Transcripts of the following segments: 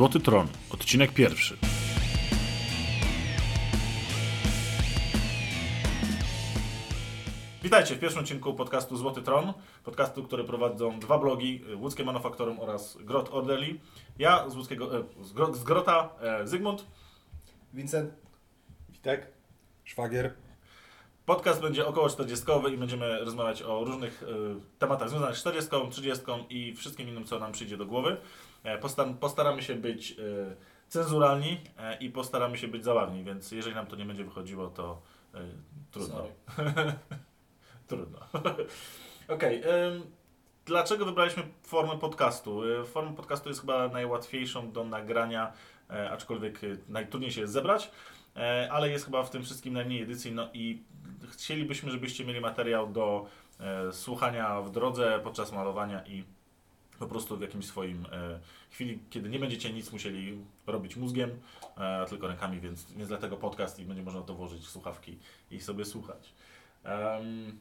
Złoty Tron, odcinek pierwszy. Witajcie w pierwszym odcinku podcastu Złoty Tron, podcastu, który prowadzą dwa blogi, y, Łódzkie Manufaktorum oraz Grot Orderly. Ja z, Łódzkiego, e, z, Gro, z Grota e, Zygmunt. Vincent. Witek. Szwagier. Podcast będzie około 40 i będziemy rozmawiać o różnych y, tematach związanych z 40, 30 i wszystkim innym, co nam przyjdzie do głowy. E, postar postaramy się być y, cenzuralni e, i postaramy się być zabawni, więc jeżeli nam to nie będzie wychodziło, to trudno. trudno. Okej. ym, dlaczego wybraliśmy formę podcastu? Forma podcastu jest chyba najłatwiejszą do nagrania, e, aczkolwiek najtrudniej się jest zebrać. E, ale jest chyba w tym wszystkim najmniej edycji, no i chcielibyśmy, żebyście mieli materiał do e, słuchania w drodze, podczas malowania i po prostu w jakimś swoim e, chwili, kiedy nie będziecie nic musieli robić mózgiem, e, tylko rękami, więc, więc dlatego podcast i będzie można to włożyć w słuchawki i sobie słuchać. Em,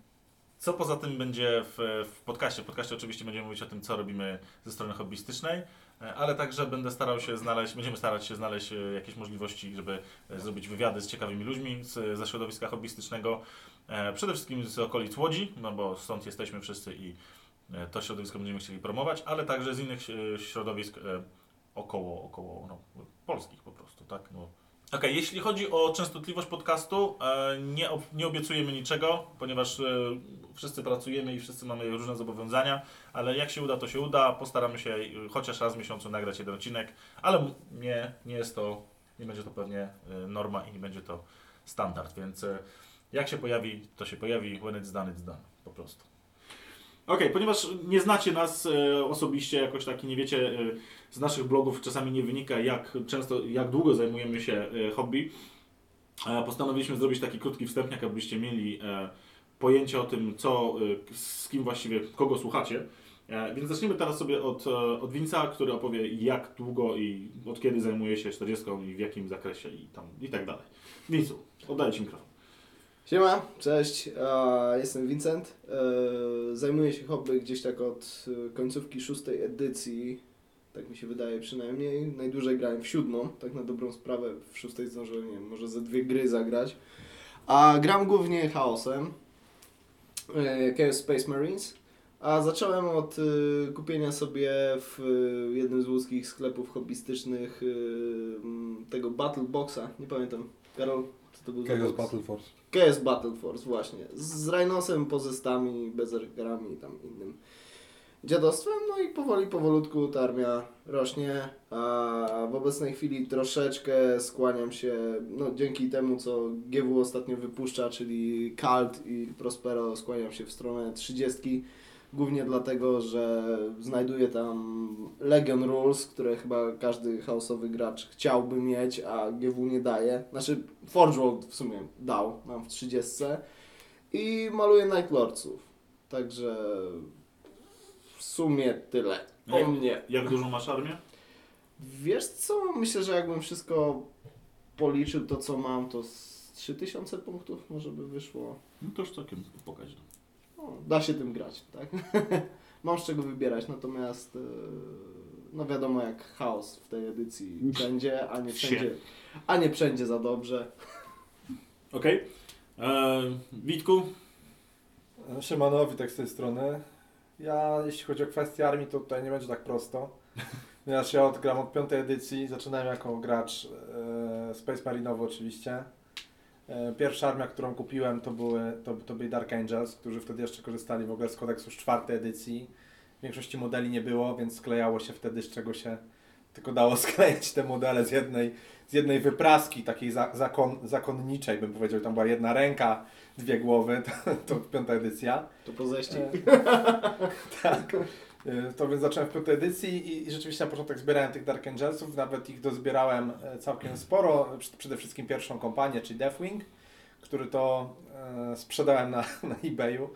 co poza tym będzie w, w podcaście? W podcaście oczywiście będziemy mówić o tym, co robimy ze strony hobbystycznej, e, ale także będę starał się znaleźć, będziemy starać się znaleźć e, jakieś możliwości, żeby e, zrobić wywiady z ciekawymi ludźmi z, ze środowiska hobbystycznego. Przede wszystkim z okolic Łodzi, no bo stąd jesteśmy wszyscy i to środowisko będziemy chcieli promować, ale także z innych e, środowisk e, około, około no, polskich po prostu, tak? No. Okej, jeśli chodzi o częstotliwość podcastu, e, nie, nie obiecujemy niczego, ponieważ e, wszyscy pracujemy i wszyscy mamy różne zobowiązania, ale jak się uda, to się uda. Postaramy się e, chociaż raz w miesiącu nagrać jeden odcinek, ale nie, nie jest to, nie będzie to pewnie e, norma i nie będzie to standard, więc e, jak się pojawi, to się pojawi, when it's done, it's done, po prostu. Okej, ponieważ nie znacie nas e, osobiście, jakoś tak i nie wiecie, e, z naszych blogów czasami nie wynika, jak często, jak długo zajmujemy się e, hobby, e, postanowiliśmy zrobić taki krótki wstępniak, abyście mieli e, pojęcie o tym, co, e, z kim właściwie, kogo słuchacie. E, Więc zaczniemy teraz sobie od, e, od Winca, który opowie jak długo i od kiedy zajmuje się 40 i w jakim zakresie i tam i tak dalej. Wincu, oddaję Ci mikrofon. Siema, cześć, e, jestem Vincent. E, zajmuję się hobby gdzieś tak od e, końcówki szóstej edycji, tak mi się wydaje przynajmniej. Najdłużej grałem w siódmą, tak na dobrą sprawę w szóstej zdążyłem, nie wiem, może ze dwie gry zagrać. A gram głównie chaosem, e, Chaos Space Marines. A zacząłem od e, kupienia sobie w e, jednym z łódzkich sklepów hobbystycznych e, tego Battle Boxa, nie pamiętam. Karol, co to był Chaos? Battle Force. KS Battle Force, właśnie. Z Rhinosem, pozestami, bezerkerami i tam innym dziadostwem. No i powoli, powolutku ta armia rośnie, a w obecnej chwili troszeczkę skłaniam się, no dzięki temu co GW ostatnio wypuszcza, czyli Cult i Prospero, skłaniam się w stronę 30. Głównie dlatego, że znajduję tam Legion Rules, które chyba każdy chaosowy gracz chciałby mieć, a GW nie daje. Znaczy Forge World w sumie dał nam w 30. I maluję Night Lordsów. Także w sumie tyle. O Jak- mnie. Jak dużą masz armię? Wiesz co? Myślę, że jakbym wszystko policzył to co mam, to z 3000 punktów może by wyszło. No to już całkiem pokaźno. No, da się tym grać, tak? mam z czego wybierać, natomiast yy, no wiadomo jak chaos w tej edycji będzie, a nie wszędzie, a nie wszędzie za dobrze. Okej. Okay. Witku, Siemano, Witek z tej strony. Ja, jeśli chodzi o kwestię armii, to tutaj nie będzie tak prosto. Ponieważ ja odgram od piątej edycji, zaczynałem jako gracz e, Space Marinowy oczywiście. E, pierwsza armia, którą kupiłem to były, to, to byli Dark Angels, którzy wtedy jeszcze korzystali w ogóle z kodeksu z czwartej edycji. W większości modeli nie było, więc sklejało się wtedy, z czego się tylko dało sklejać te modele z jednej, z jednej wypraski, takiej za, zakon, zakonniczej, bym powiedział. Tam była jedna ręka, dwie głowy, to, to piąta edycja. To po ześcig. tak. E, To więc zacząłem w piątej edycji i, i rzeczywiście na początek zbierałem tych Dark Angelsów, nawet ich dozbierałem e, całkiem sporo. Przede wszystkim pierwszą kompanię, czyli Deathwing, który to e, sprzedałem na, na eBayu.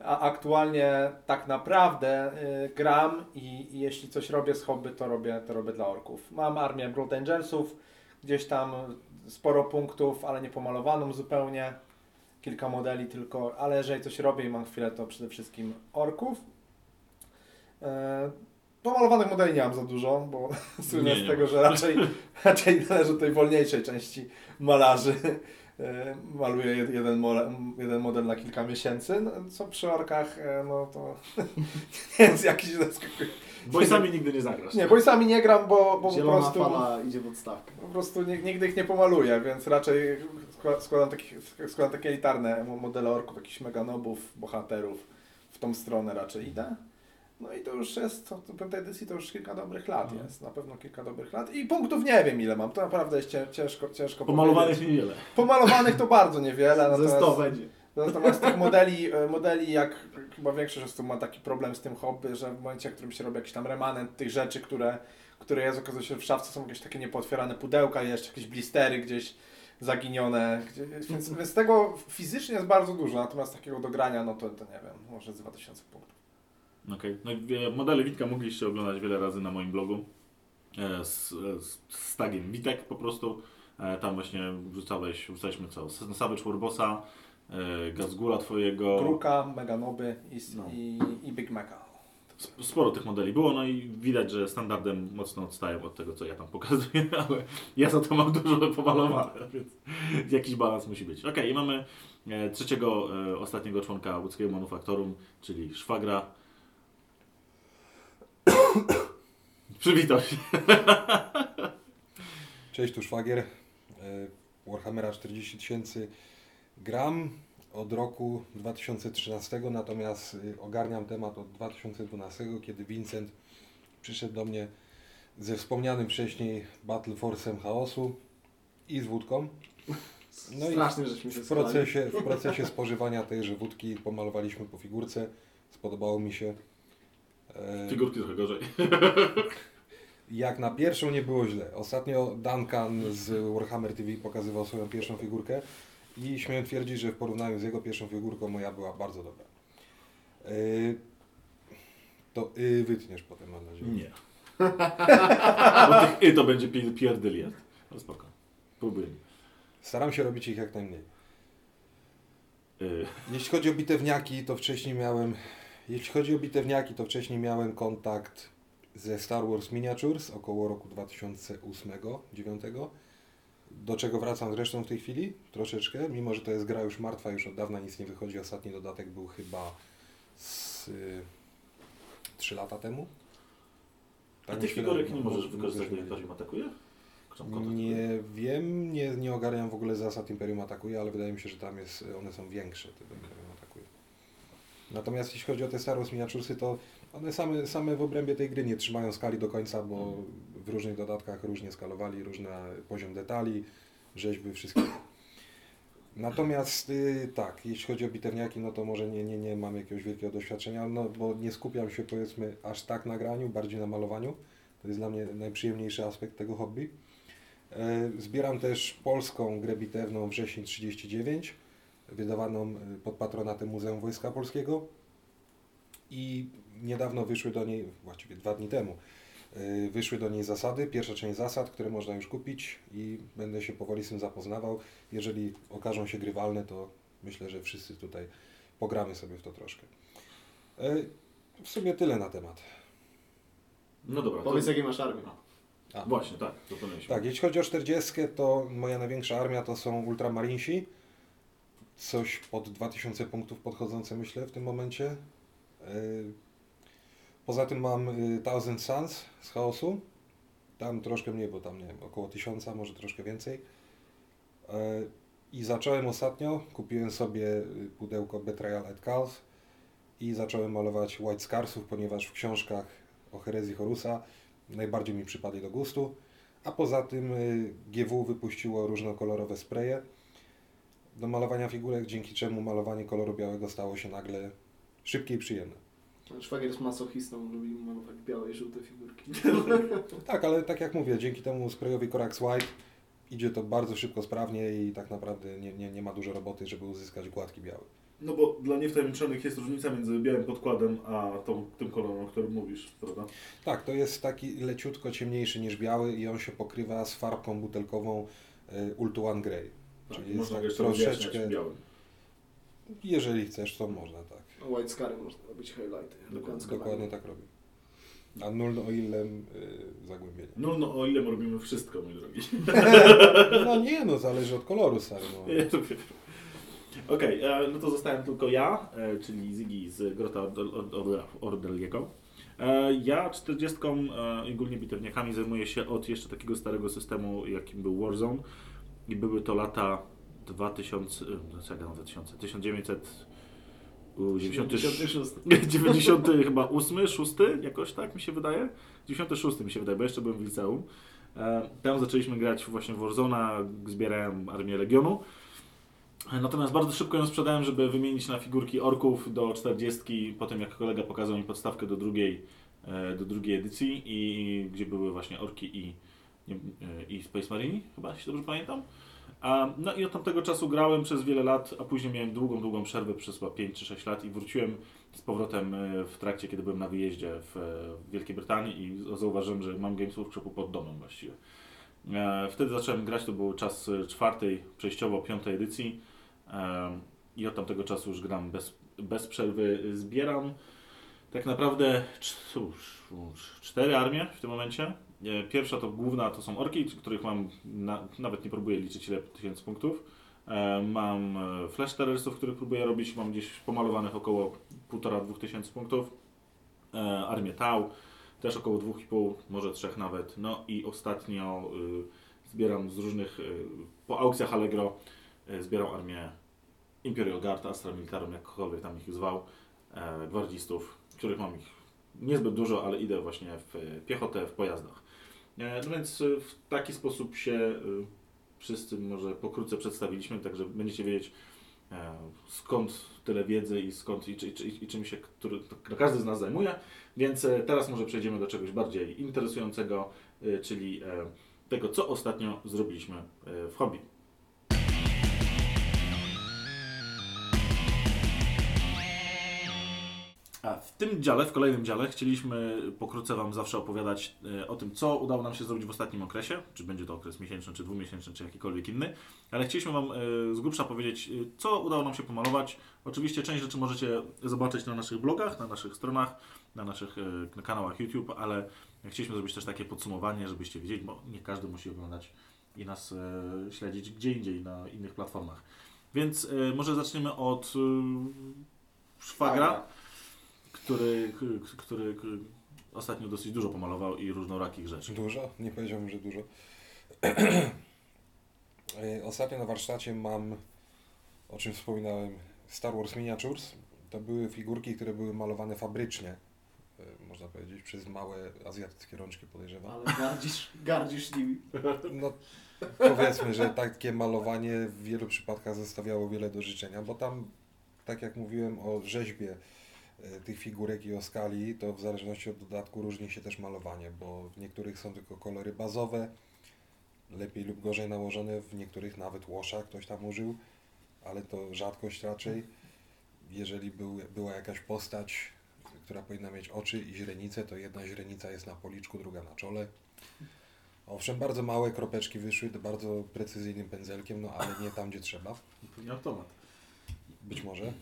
A aktualnie tak naprawdę e, gram i, i jeśli coś robię z hobby, to robię, to robię dla orków. Mam armię Blood Angelsów, gdzieś tam sporo punktów, ale nie pomalowaną zupełnie. Kilka modeli tylko, ale jeżeli coś robię i mam chwilę, to przede wszystkim orków. E, pomalowanych modeli nie mam za dużo, bo słynę z tego, że raczej, raczej należy do tej wolniejszej części malarzy. E, Maluję jed- jeden, mole, jeden model na kilka miesięcy, no, co przy orkach, e, no to nie jest jakiś zaskakujący. Boysami nigdy nie zagrasz. Nie, boysami nie gram, bo, bo po prostu... fala idzie w odstawkę. Po prostu ni- nigdy ich nie pomaluję, więc raczej skła- składam, takich, składam takie elitarne mo- modele orków, jakichś meganobów, bohaterów. W tą stronę raczej idę. No i to już jest, to, to piątej edycji to już kilka dobrych lat Mhm. jest, na pewno kilka dobrych lat. I punktów nie wiem ile mam, to naprawdę jest cię- ciężko, ciężko Pomalowanych powiedzieć. niewiele. Pomalowanych to bardzo niewiele, Ze natomiast, 100 będzie. natomiast tych modeli, e, modeli jak chyba większość osób ma taki problem z tym hobby, że w momencie, w którym się robi jakiś tam remanent tych rzeczy, które, które jest, okazuje się, że w szafce są jakieś takie niepootwierane pudełka, jeszcze jakieś blistery gdzieś zaginione, gdzie, więc, więc tego fizycznie jest bardzo dużo, natomiast takiego dogrania, no to, to nie wiem, może z 2000 punktów. Okej. No, e, modele Witka mogliście oglądać wiele razy na moim blogu e, z, e, z, z tagiem Witek po prostu. Tam właśnie wrzucałeś, wrzucaliśmy co? Savage Warbossa, Gazgula twojego. Kruka, Meganoby i, No. i, i Big Maca. Sp- Sporo tych modeli było, no i widać, że standardem mocno odstają od tego, co ja tam pokazuję, ale ja za to mam dużo pomalowane, więc jakiś balans musi być. Okej, i mamy trzeciego, ostatniego członka łódzkiego manufaktorum, czyli szwagra. Przywitaj się. Cześć, tu Szwagier. E, Warhammera 40 tysięcy gram od roku 2013, natomiast y, ogarniam temat od 2012, kiedy Vincent przyszedł do mnie ze wspomnianym wcześniej Battle Force'em chaosu i z wódką. No i Strasznie, żeśmy się w procesie, w procesie spożywania tejże wódki pomalowaliśmy po figurce. Spodobało mi się. E, Figurki trochę gorzej. Jak na pierwszą nie było źle. Ostatnio Duncan z Warhammer TV pokazywał swoją pierwszą figurkę i śmiem twierdzić, że w porównaniu z jego pierwszą figurką moja była bardzo dobra. Yy, to y wytniesz potem mam nadzieję. Nie. Bo tych y to będzie pi- pierdyliard. No spoko. Próbujemy. Staram się robić ich jak najmniej. Y, Jeśli chodzi o bitewniaki, to wcześniej miałem. Jeśli chodzi o bitewniaki, to wcześniej miałem kontakt ze Star Wars Miniatures około roku 2008-2009. Do czego wracam zresztą w tej chwili troszeczkę, mimo że to jest gra już martwa, już od dawna nic nie wychodzi. Ostatni dodatek był chyba z y, 3 lata temu. a Tak tych myślę, figurek nie możesz no, wykorzystać, no, gdy ktoś im atakuje? Nie wiem, nie, nie ogarniam w ogóle zasad Imperium Atakuje, ale wydaje mi się, że tam jest, one są większe, te Imperium. Natomiast jeśli chodzi o te Star Wars miniaturesy, to one same, same w obrębie tej gry nie trzymają skali do końca, bo w różnych dodatkach różnie skalowali, różny poziom detali, rzeźby, wszystkiego. Natomiast y, tak, jeśli chodzi o bitewniaki, no to może nie, nie, nie mam jakiegoś wielkiego doświadczenia, no bo nie skupiam się powiedzmy aż tak na graniu, bardziej na malowaniu. To jest dla mnie najprzyjemniejszy aspekt tego hobby. E, Zbieram też polską grę bitewną Wrzesień 39, wydawaną e, pod patronatem Muzeum Wojska Polskiego. I niedawno wyszły do niej, właściwie dwa dni temu, e, wyszły do niej zasady, pierwsza część zasad, które można już kupić i będę się powoli z tym zapoznawał. Jeżeli okażą się grywalne, to myślę, że wszyscy tutaj pogramy sobie w to troszkę. E, W sumie tyle na temat. No dobra. to- Powiedz, jakie masz armię. A. Właśnie, tak. Tak, jeśli chodzi o 40, to moja największa armia to są Ultramarinsi. Coś pod 2000 punktów podchodzące, myślę, w tym momencie. Yy, Poza tym mam y, Thousand Suns z chaosu. Tam troszkę mniej, bo tam nie wiem, około 1000, może troszkę więcej. Yy, I zacząłem ostatnio, kupiłem sobie pudełko Betrayal at Calls i zacząłem malować White Scarsów, ponieważ w książkach o herezji Horusa najbardziej mi przypadli do gustu. A poza tym GW wypuściło różnokolorowe spreje do malowania figurek, dzięki czemu malowanie koloru białego stało się nagle szybkie i przyjemne. Szwagier jest masochistą, lubi malować białe i żółte figurki. Tak, ale tak jak mówię, dzięki temu sprayowi Corax White idzie to bardzo szybko, sprawnie i tak naprawdę nie, nie, nie ma dużo roboty, żeby uzyskać gładki biały. No bo dla niewtajemniczonych jest różnica między białym podkładem a tą, tym kolorem, o którym mówisz, prawda? Tak, to jest taki leciutko ciemniejszy niż biały i on się pokrywa z farbką butelkową y, Ultu One Grey. Tak, Czyli można tak jeszcze troszeczkę- białym. Jeżeli chcesz, to można, tak. White Scary można robić highlighty. Dokładnie, Elegancko Dokładnie tak robię. A nul o ilem y, zagłębienie. No, no o ile robimy wszystko, mój drogi. No nie, no zależy od koloru, stary. No. Okej, e, no to zostałem tylko ja, e, czyli Ziggy z Grota Ord- Ord- Ord- Ordeliego. E, Ja 40 e, i ogólnie bitewniakami zajmuję się od jeszcze takiego starego systemu, jakim był Warzone. I były to lata 2000, e, no co ja gadam, 2000, 1900, u, 96, 90 chyba 8, 6, jakoś tak mi się wydaje. 96 mi się wydaje, bo jeszcze byłem w liceum. E, Tam zaczęliśmy grać właśnie w Warzona, zbierałem armię Legionu. E, Natomiast bardzo szybko ją sprzedałem, żeby wymienić na figurki orków do 40, po tym jak kolega pokazał mi podstawkę do drugiej, e, do drugiej edycji, i gdzie były właśnie orki i, i Space Marine, chyba, jeśli dobrze pamiętam. No i od tamtego czasu grałem przez wiele lat, a później miałem długą, długą przerwę przez chyba 5 czy 6 lat i wróciłem z powrotem e, w trakcie, kiedy byłem na wyjeździe w, e, Wielkiej Brytanii i zauważyłem, że mam Games Workshopu pod domem właściwie. E, Wtedy zacząłem grać, to był czas e, czwartej, przejściowo piątej edycji e, i od tamtego czasu już gram bez, bez przerwy. Zbieram tak naprawdę cóż, cztery armie w tym momencie. E, Pierwsza to główna to są orki, których mam, na, nawet nie próbuję liczyć ile tysięcy punktów. E, Mam e, flash terrorystów, których próbuję robić, mam gdzieś pomalowanych około 1,5-2 tysięcy punktów. Armię Tau, też około 2,5, może 3 nawet. No i ostatnio zbieram z różnych, po aukcjach Allegro, zbieram armię Imperial Guard, Astra Militarum, jakkolwiek tam ich zwał, gwardzistów, których mam ich niezbyt dużo, ale idę właśnie w piechotę, w pojazdach. E, no więc y, w taki sposób się y, wszyscy może pokrótce przedstawiliśmy, także będziecie wiedzieć e, skąd tyle wiedzy i skąd i, i, i czym się który, każdy z nas zajmuje. Więc e, teraz może przejdziemy do czegoś bardziej interesującego, e, czyli e, tego, co ostatnio zrobiliśmy e, w hobby. A w tym dziale, w kolejnym dziale, chcieliśmy pokrótce Wam zawsze opowiadać e, o tym, co udało nam się zrobić w ostatnim okresie, czy będzie to okres miesięczny, czy dwumiesięczny, czy jakikolwiek inny, ale chcieliśmy Wam e, z grubsza powiedzieć, e, co udało nam się pomalować. Oczywiście część rzeczy możecie zobaczyć na naszych blogach, na naszych stronach, na naszych kanałach YouTube, ale chcieliśmy zrobić też takie podsumowanie, żebyście wiedzieli, bo nie każdy musi oglądać i nas śledzić gdzie indziej, na innych platformach. Więc może zaczniemy od szwagra, który, który, ostatnio dosyć dużo pomalował i różnorakich rzeczy. Dużo? Nie powiedziałbym, że dużo. E, Ostatnio na warsztacie mam, o czym wspominałem, Star Wars Miniatures. To były figurki, które były malowane fabrycznie, e, można powiedzieć, przez małe azjatyckie rączki podejrzewam. Ale gardzisz, gardzisz nimi. No powiedzmy, że takie malowanie w wielu przypadkach zostawiało wiele do życzenia, bo tam, tak jak mówiłem o rzeźbie tych figurek i o skali, to w zależności od dodatku różni się też malowanie, bo w niektórych są tylko kolory bazowe, lepiej lub gorzej nałożone, w niektórych nawet łosza ktoś tam użył, ale to rzadkość raczej. Jeżeli był, była jakaś postać, która powinna mieć oczy i źrenice, to jedna źrenica jest na policzku, druga na czole. Owszem, bardzo małe kropeczki wyszły, bardzo precyzyjnym pędzelkiem, no ale nie tam, gdzie trzeba. Nie automat. Być może.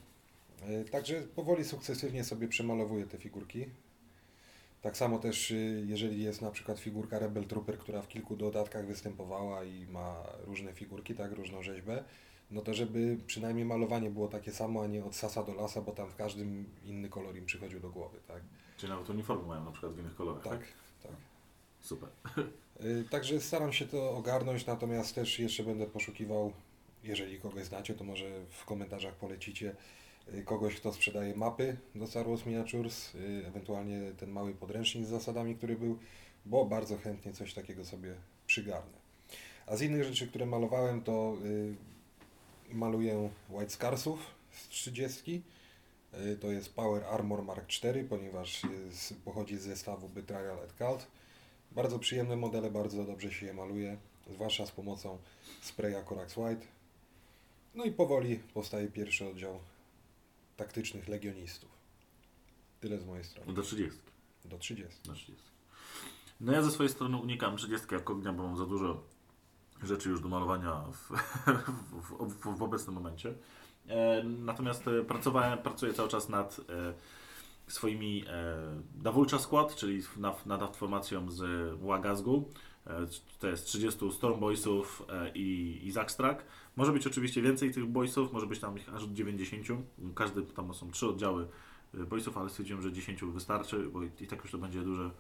E, Także powoli, sukcesywnie sobie przemalowuję te figurki. Tak samo też, y, jeżeli jest na przykład figurka Rebel Trooper, która w kilku dodatkach występowała i ma różne figurki, tak, różną rzeźbę, no to żeby przynajmniej malowanie było takie samo, a nie od sasa do lasa, bo tam w każdym inny kolor im przychodził do głowy, tak? Czyli nawet uniformy mają na przykład w innych kolorach, tak? Tak, tak. Super. Y, Także staram się to ogarnąć, natomiast też jeszcze będę poszukiwał, jeżeli kogoś znacie, to może w komentarzach polecicie kogoś, kto sprzedaje mapy do Star Wars Miniatures, y, ewentualnie ten mały podręcznik z zasadami, który był, bo bardzo chętnie coś takiego sobie przygarnę. A z innych rzeczy, które malowałem, to y, maluję White Scarsów z 30. Y, To jest Power Armor Mark IV, ponieważ jest, pochodzi z zestawu Betrayal at Cult. Bardzo przyjemne modele, bardzo dobrze się je maluje, zwłaszcza z pomocą spraya Corax White. No i powoli powstaje pierwszy oddział taktycznych legionistów. Tyle z mojej strony. Do 30. Do 30. Do 30. No ja ze swojej strony unikam 30 jak ognia, bo mam za dużo rzeczy już do malowania w, w, w, w obecnym momencie. E, natomiast e, pracowałem, pracuję cały czas nad, e, swoimi e, Dawulcza Skład, czyli nad, nad formacją z Łagazgu. E, to jest 30 Storm Boysów e, i, i Zakstrak. Może być oczywiście więcej tych boysów, może być tam ich aż 90. Każdy tam są trzy oddziały e, boysów, ale stwierdziłem, że 10 wystarczy, bo i, tak już to będzie duże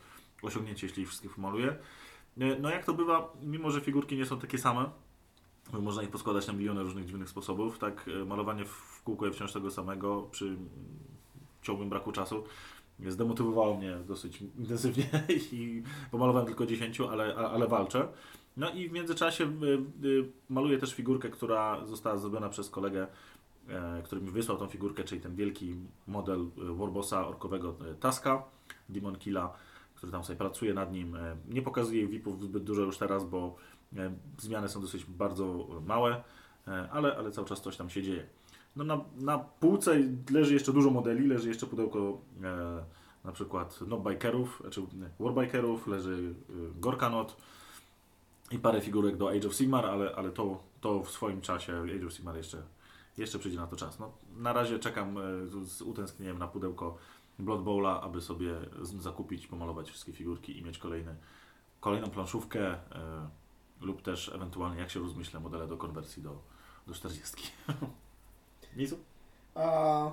osiągnięcie, jeśli ich wszystkich pomaluję. E, No jak to bywa, mimo że figurki nie są takie same, można ich poskładać na miliony różnych dziwnych sposobów, tak malowanie w kółko jest wciąż tego samego przy ciągłym braku czasu zdemotywowało mnie dosyć intensywnie i pomalowałem tylko 10, ale, ale walczę. No i w międzyczasie y, y, maluję też figurkę, która została zrobiona przez kolegę, e, który mi wysłał tą figurkę, czyli ten wielki model y, Warbossa orkowego Taska, Demon Killa, który tam sobie pracuje nad nim. E, Nie pokazuję VIP-ów zbyt dużo już teraz, bo e, zmiany są dosyć bardzo małe, ale, ale cały czas coś tam się dzieje. No na, na półce leży jeszcze dużo modeli, leży jeszcze pudełko e, na przykład Nobbikerów, znaczy nie, Warbikerów, leży e, Gorkanot i parę figurek do Age of Sigmar, ale, ale to, to w swoim czasie Age of Sigmar jeszcze, jeszcze przyjdzie na to czas. No, na razie czekam e, z, utęsknieniem na pudełko Blood Bowla, aby sobie zakupić, pomalować wszystkie figurki i mieć kolejny, kolejną planszówkę e, lub też ewentualnie, jak się rozmyślę, modele do konwersji do, do 40. Mizu? A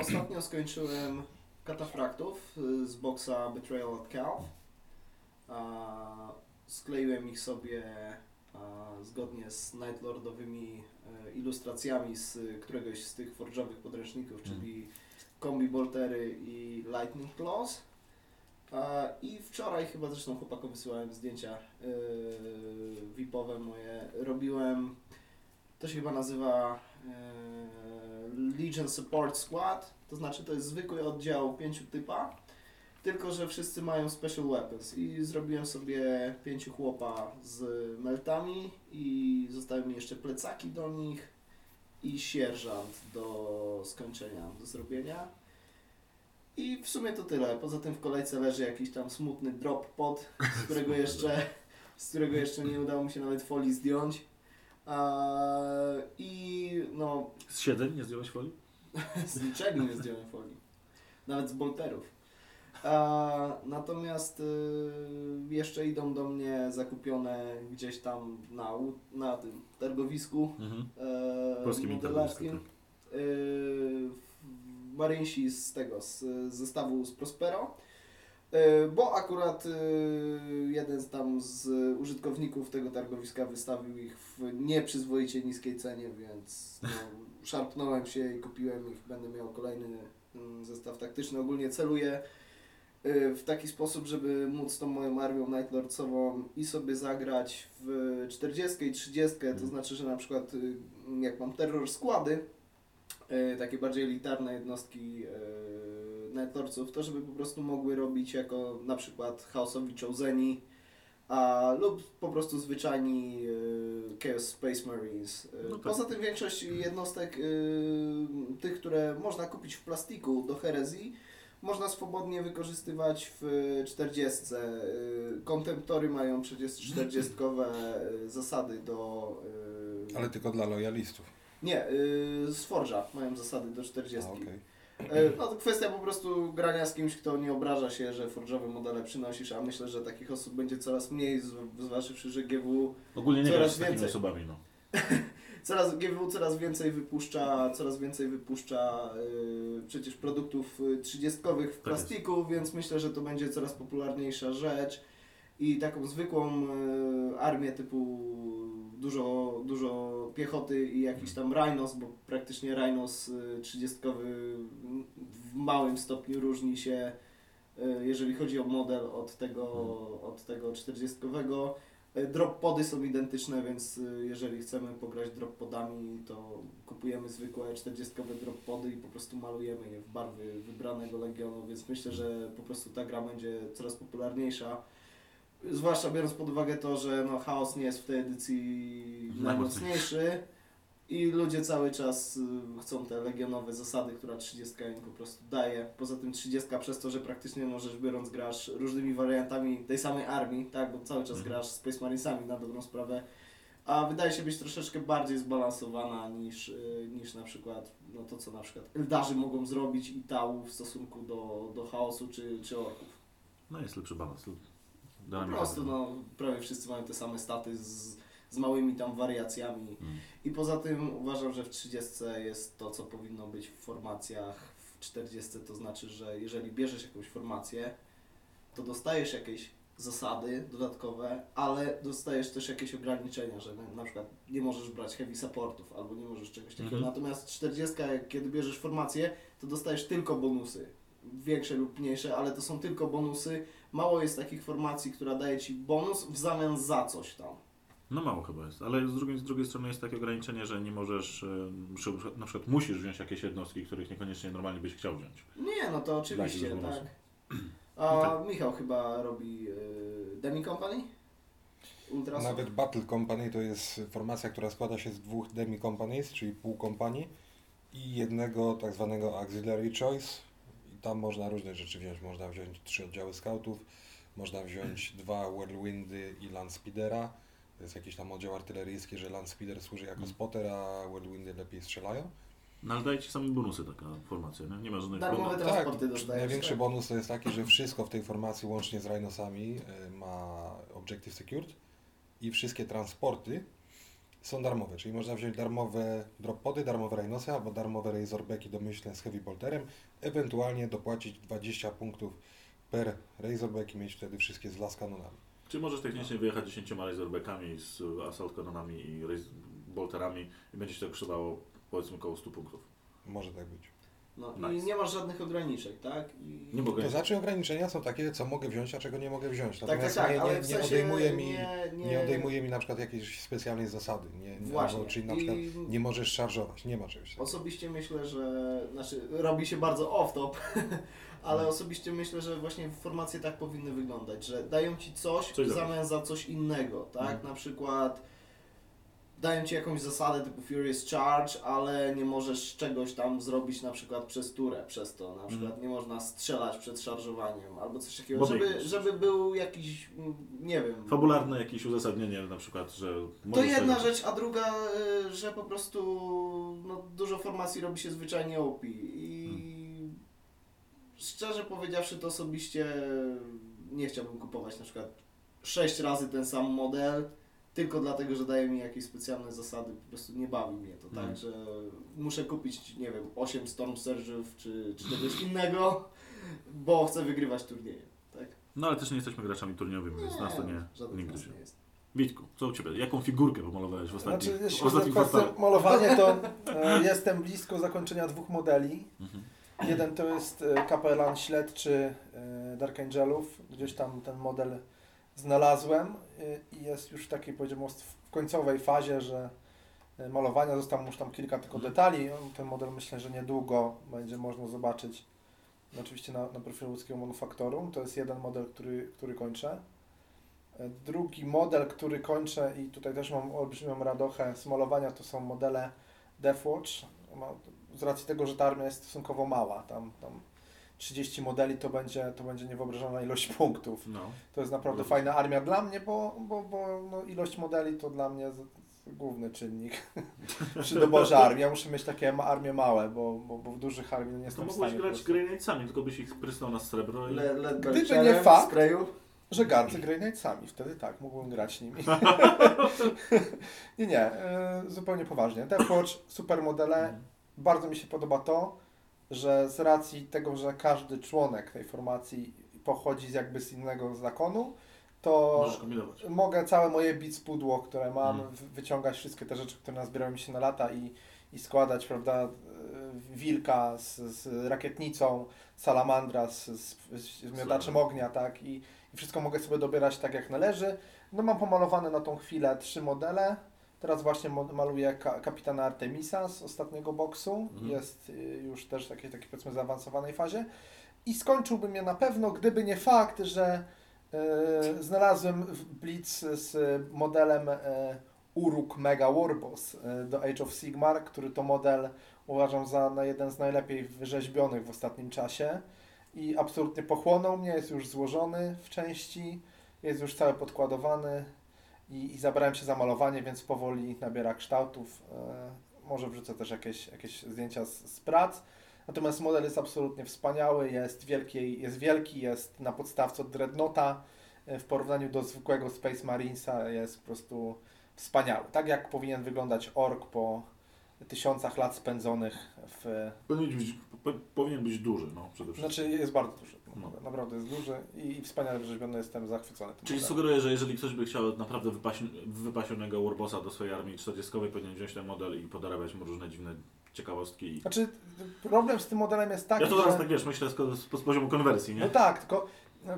ostatnio skończyłem katafraktów y, z boksa Betrayal at Cal. A, skleiłem ich sobie a, zgodnie z Nightlordowymi e, ilustracjami z któregoś z tych forżowych podręczników, Mhm. czyli Kombi Boltery i Lightning Claws. I wczoraj chyba zresztą chłopakom wysyłałem zdjęcia yy, VIP-owe moje. Robiłem, to się chyba nazywa Legion Support Squad, to znaczy to jest zwykły oddział pięciu typa, tylko że wszyscy mają special weapons i zrobiłem sobie pięciu chłopa z meltami i zostały mi jeszcze plecaki do nich i sierżant do skończenia, do zrobienia. I w sumie to tyle. Poza tym w kolejce leży jakiś tam smutny drop pod, z którego jeszcze, z którego jeszcze nie udało mi się nawet folii zdjąć. I no, Z siedzeń nie zdjąłeś folii? z niczego nie zdjąłem folii. Nawet z bolterów. A, natomiast y, jeszcze idą do mnie zakupione gdzieś tam na, na tym targowisku Mhm. e, Polskim modelarskim. internetem. Y, Marynsi z tego, z zestawu z Prospero. Y, Bo akurat y, jeden z tam z użytkowników tego targowiska wystawił ich w nieprzyzwoicie niskiej cenie, więc no, szarpnąłem się i kupiłem ich. Będę miał kolejny mm, zestaw taktyczny. Ogólnie celuję y, w taki sposób, żeby móc tą moją armią Nightlordsową i sobie zagrać w 40 i 30, to znaczy, że na przykład y, jak mam terror składy, takie bardziej elitarne jednostki Nightlordsów, to żeby po prostu mogły robić jako na przykład Chaosowi Choseni, a, lub po prostu zwyczajni y, Chaos Space Marines. Y, No tak. Poza tym większość jednostek, y, tych, które można kupić w plastiku do herezji, można swobodnie wykorzystywać w 40. Y, Kontemptory mają przecież 40-kowe y, zasady do. y, Ale tylko dla lojalistów. Nie, y, z Forge'a mają zasady do 40. A, okej. E, No to kwestia po prostu grania z kimś, kto nie obraża się, że forżowe modele przynosisz, a myślę, że takich osób będzie coraz mniej, zważywszy, że GW Ogólnie nie Coraz więcej. osobami, no. coraz, GW coraz więcej wypuszcza, coraz więcej wypuszcza y, przecież produktów y, 30-kowych w Tak plastiku, więc myślę, że to będzie coraz popularniejsza rzecz i taką zwykłą y, armię typu dużo, dużo piechoty i jakiś tam Rhinos, bo praktycznie Rhinos y, 30-kowy w małym stopniu różni się y, jeżeli chodzi o model od tego, od tego 40-kowego. E, Drop pody są identyczne, więc y, jeżeli chcemy pograć drop podami, to kupujemy zwykłe 40-kowe drop pody i po prostu malujemy je w barwy wybranego legionu, więc myślę, że po prostu ta gra będzie coraz popularniejsza. Zwłaszcza biorąc pod uwagę to, że no, chaos nie jest w tej edycji najmocniejszy i ludzie cały czas y, chcą te legionowe zasady, która 30 im po prostu daje. Poza tym 30 przez to, że praktycznie no, rzecz biorąc grasz różnymi wariantami tej samej armii, tak, bo cały czas Mhm. grasz Space Marinesami na dobrą sprawę, a wydaje się być troszeczkę bardziej zbalansowana niż, y, niż na przykład no to, co na przykład Eldarzy mogą zrobić i Tau w stosunku do, do chaosu czy, czy orków. No jest lepszy balans. Po prostu no, prawie wszyscy mają te same staty z, z małymi tam wariacjami. Mm. I poza tym uważam, że w 30 jest to, co powinno być w formacjach w 40, to znaczy, że jeżeli bierzesz jakąś formację, to dostajesz jakieś zasady dodatkowe, ale dostajesz też jakieś ograniczenia, że na, na przykład nie możesz brać heavy supportów albo nie możesz czegoś takiego. Mhm. Natomiast 40, kiedy bierzesz formację, to dostajesz tylko bonusy. Większe lub mniejsze, ale to są tylko bonusy. Mało jest takich formacji, która daje ci bonus w zamian za coś tam. No mało chyba jest, ale z drugiej, z drugiej strony jest takie ograniczenie, że nie możesz, na przykład musisz wziąć jakieś jednostki, których niekoniecznie normalnie byś chciał wziąć. Nie, no to oczywiście, tak. A Michał chyba robi y, Demi Company? Ultrason? Nawet Battle Company to jest formacja, która składa się z dwóch demi companies, czyli pół kompanii i jednego tak zwanego auxiliary choice. Tam można różne rzeczy wziąć. Można wziąć trzy oddziały scoutów, można wziąć dwa whirlwindy i landspeedera. To jest jakiś tam oddział artyleryjski, że landspeeder służy jako Mm. spotter, a whirlwindy lepiej strzelają. No ale daje ci same bonusy taka formacja, nie? Nie ma żadnych Darmowe bonusów. transporty Tak, dostajesz. największy tak? bonus to jest taki, że wszystko w tej formacji łącznie z Rhinosami y, ma Objective Secured i wszystkie transporty są darmowe, czyli można wziąć darmowe drop pody, darmowe Rhinosy albo darmowe Razorbacki domyślne z Heavy Bolterem, ewentualnie dopłacić 20 punktów per Razorback i mieć wtedy wszystkie z las kanonami. Czy możesz technicznie wyjechać 10 Razorbackami z Assault Canonami i Bolterami i będzie ci to kosztowało powiedzmy około 100 punktów. Może tak być. No, I Nice. nie masz żadnych ograniczeń, tak? I... Nie mogę. To znaczy ograniczenia są takie, co mogę wziąć, a czego nie mogę wziąć. Tak, tak, tak, nie, nie, w nie odejmuje mi... nie, nie... Nie odejmuje mi na przykład jakiejś specjalnej zasady, nie, nie, Właśnie. albo czyli na I przykład nie możesz szarżować, nie ma czegoś takiego. Osobiście myślę, że... Znaczy, robi się bardzo off-top, ale No. osobiście myślę, że właśnie formacje tak powinny wyglądać, że dają Ci coś, Coś w za zamian za coś innego, tak? Mhm. Na przykład dają Ci jakąś zasadę typu Furious Charge, ale nie możesz czegoś tam zrobić na przykład przez turę, przez to, na przykład Mhm. nie można strzelać przed szarżowaniem, albo coś takiego, żeby, żeby był jakiś, mm, nie wiem... Fabularne jakieś uzasadnienie na przykład, że... To jedna tego- rzecz, a druga, y, że po prostu no, dużo formacji robi się zwyczajnie OP i szczerze powiedziawszy to osobiście nie chciałbym kupować na przykład sześć razy ten sam model tylko dlatego, że daje mi jakieś specjalne zasady, po prostu nie bawi mnie to, Mhm. tak, że muszę kupić, nie wiem, 8 Storm Surge'ów czy, czy czegoś innego, bo chcę wygrywać turnieje, tak? No ale też nie jesteśmy graczami turniejowymi, więc nas to nie, nie gryzie. jest. Witku, co u Ciebie? Jaką figurkę pomalowałeś w ostatnim, Znaczy, jeśli chodzi o malowania, to e, jestem blisko zakończenia dwóch modeli. Mhm. Jeden to jest e, kapelan śledczy e, Dark Angelów. Gdzieś tam ten model znalazłem e, i jest już w takiej, powiedziałbym, w końcowej fazie, że e, malowania. Zostało już tam kilka tylko Mhm. detali. Ten model myślę, że niedługo będzie można zobaczyć oczywiście na, na profilu łódzkiego Manufaktorum. To jest jeden model, który, który kończę. E, Drugi model, który kończę i tutaj też mam olbrzymią radochę z malowania, to są modele Deathwatch. Z racji tego, że ta armia jest stosunkowo mała, tam, tam 30 modeli to będzie, to będzie niewyobrażalna ilość punktów. No. To jest naprawdę Dobra. fajna armia dla mnie, bo, bo, bo no, ilość modeli to dla mnie z, z główny czynnik przy doborze armii. Ja muszę mieć takie ma- armie małe, bo, bo, bo w dużych armii nie To jestem w mogłeś stanie. grać po prostu. Grey tylko byś ich prysnął na srebro i... Le, le, Gdyby nie fakt, w sprayu. Że gardzę Grey Knightsami, wtedy tak, mógłbym grać nimi. nie, nie, e, zupełnie poważnie. Deathwatch, super modele. Bardzo mi się podoba to, że z racji tego, że każdy członek tej formacji pochodzi z jakby z innego zakonu, to mogę całe moje bits pudło, które mam, w- wyciągać wszystkie te rzeczy, które nazbierały mi się na lata i, i składać, prawda, e, wilka z, z rakietnicą, salamandra z, z, z miotaczem ognia, tak, i, i wszystko mogę sobie dobierać tak jak należy. No mam pomalowane na tą chwilę trzy modele. Teraz właśnie maluję ka kapitana Artemisa z ostatniego boksu. Mhm. Jest y, już też w takiej, takiej powiedzmy zaawansowanej fazie. I skończyłbym je na pewno, gdyby nie fakt, że e, znalazłem Blitz z modelem e, Uruk Mega Warboss e, do Age of Sigmar, który to model uważam za na jeden z najlepiej wyrzeźbionych w ostatnim czasie i absolutnie pochłonął mnie, jest już złożony w części, jest już cały podkładowany i, i zabrałem się za malowanie, więc powoli nabiera kształtów. E, może wrzucę też jakieś, jakieś zdjęcia z, z prac. Natomiast model jest absolutnie wspaniały, jest wielki, jest, wielki, jest na podstawce od Dreadnoughta. E, W porównaniu do zwykłego Space Marinesa jest po prostu wspaniały. Tak jak powinien wyglądać ork po tysiącach lat spędzonych w... Powinien być, po, powinien być duży, no przede wszystkim. Znaczy jest bardzo duży. No. Naprawdę jest duży i, i wspaniale wyrzeźbiony, jestem zachwycony tym Czyli sugeruję, że jeżeli ktoś by chciał naprawdę wypasi- wypasionego Warbossa do swojej armii 40 powinien wziąć ten model i podorabiać mu różne dziwne ciekawostki. I... Znaczy problem z tym modelem jest taki, ja to teraz że... tak wiesz, myślę z, z, z poziomu konwersji, nie? No tak, tylko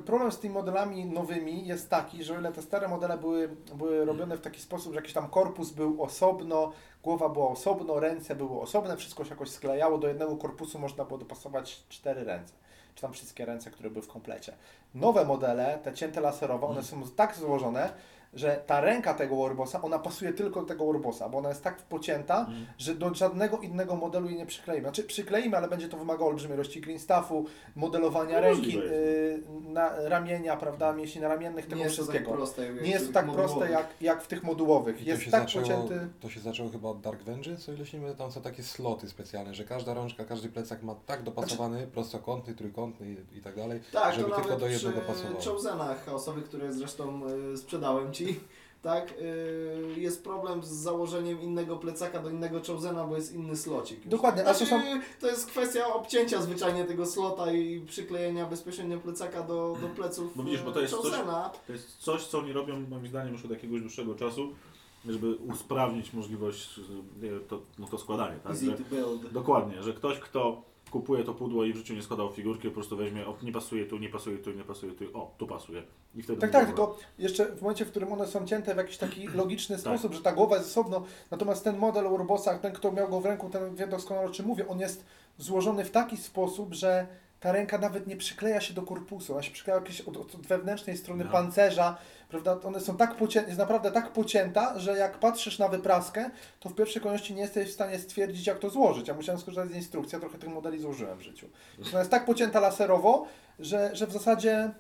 problem z tymi modelami nowymi jest taki, że o ile te stare modele były, były robione w taki sposób, że jakiś tam korpus był osobno, głowa była osobno, ręce były osobne, wszystko się jakoś sklejało, do jednego korpusu można było dopasować cztery ręce, czy tam wszystkie ręce, które były w komplecie. Nowe modele, te cięte laserowe, one są tak złożone, że ta ręka tego Warbossa, ona pasuje tylko do tego Warbossa, bo ona jest tak pocięta, Mm. że do żadnego innego modelu jej nie przykleimy. Znaczy przykleimy, ale będzie to wymagało olbrzymiej ilości green stuffu, modelowania No, ręki, y, na ramienia, prawda, mięśni naramiennych, tego Nie jest to tak wszystkiego. proste. jak nie jest to tak modułowych. proste jak, jak w tych modułowych. I to Jest się, tak zaczęło, pocięty. to się zaczęło chyba od Dark Vengeance, o ile się nie mylę, tam są takie sloty specjalne, że każda rączka, każdy plecak ma tak dopasowany, prostokątny, trójkątny i, i tak dalej, Tak, żeby to tylko nawet do jednego przy pasowało. Chosenach chaosowych, które zresztą y, sprzedałem Ci, tak, y, jest problem z założeniem innego plecaka do innego Chosena, bo jest inny slocik. Dokładnie, Znaczy, są- to jest kwestia obcięcia zwyczajnie tego slota i przyklejenia bezpośrednio plecaka do, do pleców Bo widzisz, bo to y, jest coś-. To jest coś, co oni robią moim zdaniem już od jakiegoś dłuższego czasu, żeby usprawnić możliwość y, to, no to składanie. Tak? Easy Że, to build. dokładnie, że ktoś, kto kupuje to pudło i w życiu nie składał figurki, po prostu weźmie, o, nie pasuje tu, nie pasuje tu, nie pasuje tu, o, tu pasuje. I wtedy Tak, tak, tylko jeszcze w momencie, w którym one są cięte w jakiś taki logiczny Tak. sposób, że ta głowa jest osobno, natomiast ten model Urbosa, ten kto miał go w ręku, ten wie doskonale o czym mówię, on jest złożony w taki sposób, że ta ręka nawet nie przykleja się do korpusu, ona się przykleja jakieś od, od wewnętrznej strony No. pancerza, prawda, one są tak pocięte, jest naprawdę tak pocięta, że jak patrzysz na wypraskę, to w pierwszej kolejności nie jesteś w stanie stwierdzić jak to złożyć, ja musiałem skorzystać z instrukcji, ja trochę tych modeli złożyłem w życiu. Ona jest tak pocięta laserowo, że, że w zasadzie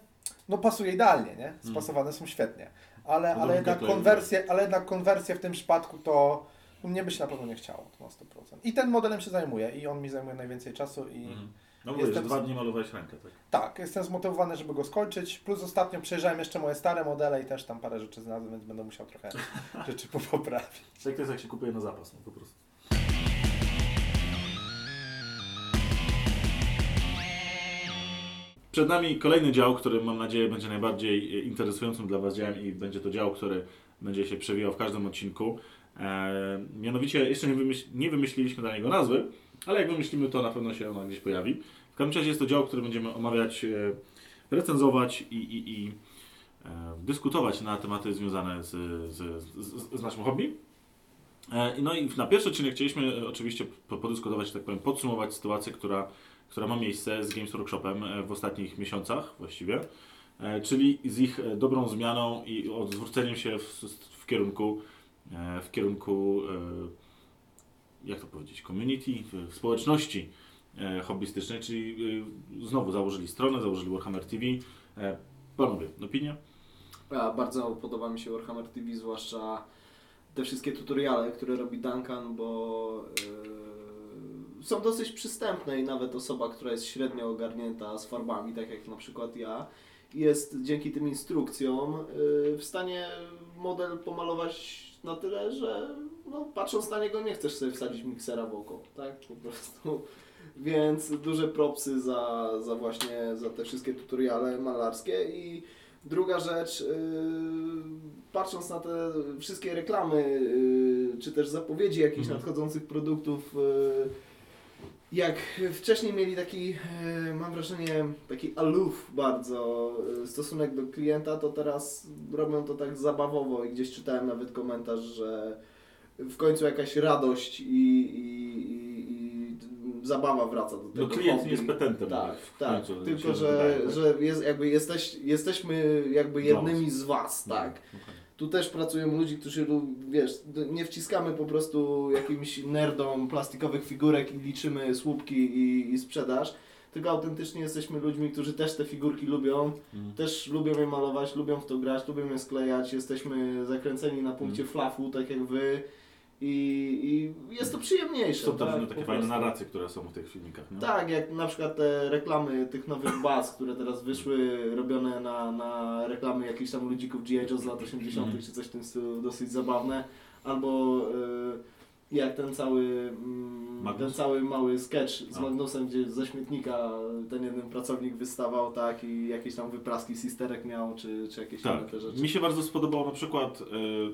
no pasuje idealnie, nie? Spasowane są świetnie. Ale, No ale, jednak konwersję, ale jednak konwersję w tym przypadku to no, mnie by się na pewno nie chciało, to na 100%. I ten modelem się zajmuje i on mi zajmuje najwięcej czasu i Mhm. No że Jestem- dwa dni malowałeś rękę, tak? tak, jestem zmotywowany, żeby go skończyć. Plus ostatnio przejrzałem jeszcze moje stare modele i też tam parę rzeczy znalazłem, więc będę musiał trochę rzeczy poprawić. Tak to jest jak się kupuje na zapas, no po prostu. Przed nami kolejny dział, który mam nadzieję będzie najbardziej interesującym dla Was działem i będzie to dział, który będzie się przewijał w każdym odcinku. E, mianowicie jeszcze nie, wymyśl, nie wymyśliliśmy dla niego nazwy, ale jak wymyślimy to na pewno się ona gdzieś pojawi. W każdym razie jest to dział, który będziemy omawiać, e, recenzować i, i, i e, dyskutować na tematy związane z, z, z, z naszym hobby. E, No i na pierwszy odcinek chcieliśmy oczywiście po- podyskutować, tak powiem, podsumować sytuację, która, która ma miejsce z Games Workshopem w ostatnich miesiącach właściwie, czyli z ich dobrą zmianą i odwróceniem się w, w kierunku, w kierunku jak to powiedzieć, community, w społeczności e, hobbystycznej, czyli e, znowu założyli stronę, założyli Warhammer TV. E, Panowie, opinie? A, bardzo podoba mi się Warhammer TV, zwłaszcza te wszystkie tutoriale, które robi Duncan, bo yy, są dosyć przystępne i nawet osoba, która jest średnio ogarnięta z farbami, tak jak na przykład ja, jest dzięki tym instrukcjom yy, w stanie model pomalować na tyle, że no, patrząc na niego nie chcesz sobie wsadzić miksera w oko, tak? Po prostu. Więc duże propsy za, za właśnie za te wszystkie tutoriale malarskie i Druga rzecz, yy, patrząc na te wszystkie reklamy, yy, czy też zapowiedzi jakichś Mhm. nadchodzących produktów, yy, jak wcześniej mieli taki, yy, mam wrażenie, taki aloof bardzo yy, stosunek do klienta, to teraz robią to tak zabawowo i gdzieś czytałem nawet komentarz, że w końcu jakaś radość i, i, i, zabawa wraca do tego No klient nie jest petentem. Tak, w tak. końcu Tylko, że, wydaje, tak? że jest, jakby jesteś, jesteśmy jakby jednymi z Was, tak. Okej. Tu też pracują ludzie, którzy, wiesz, nie wciskamy po prostu jakimś nerdom plastikowych figurek i liczymy słupki i, i sprzedaż, tylko autentycznie jesteśmy ludźmi, którzy też te figurki lubią, Mm. też lubią je malować, lubią w to grać, lubią je sklejać, jesteśmy zakręceni na punkcie Mm. flafu, tak jak wy i, i jest to przyjemniejsze. Są też tak, różne takie fajne narracje, które są w tych filmikach, nie? Tak, jak na przykład te reklamy tych nowych baz, które teraz wyszły, robione na, na reklamy jakichś tam ludzików G.I. Joe z lat 80. Mhm. czy coś w tym stylu, dosyć zabawne. Albo y, jak ten cały, mm, Magnus? ten cały mały sketch z A. Magnusem, gdzie ze śmietnika ten jeden pracownik wystawał, tak, i jakieś tam wypraski sisterek miał, czy, czy jakieś Tak. inne te rzeczy. Mi się bardzo spodobało na przykład y,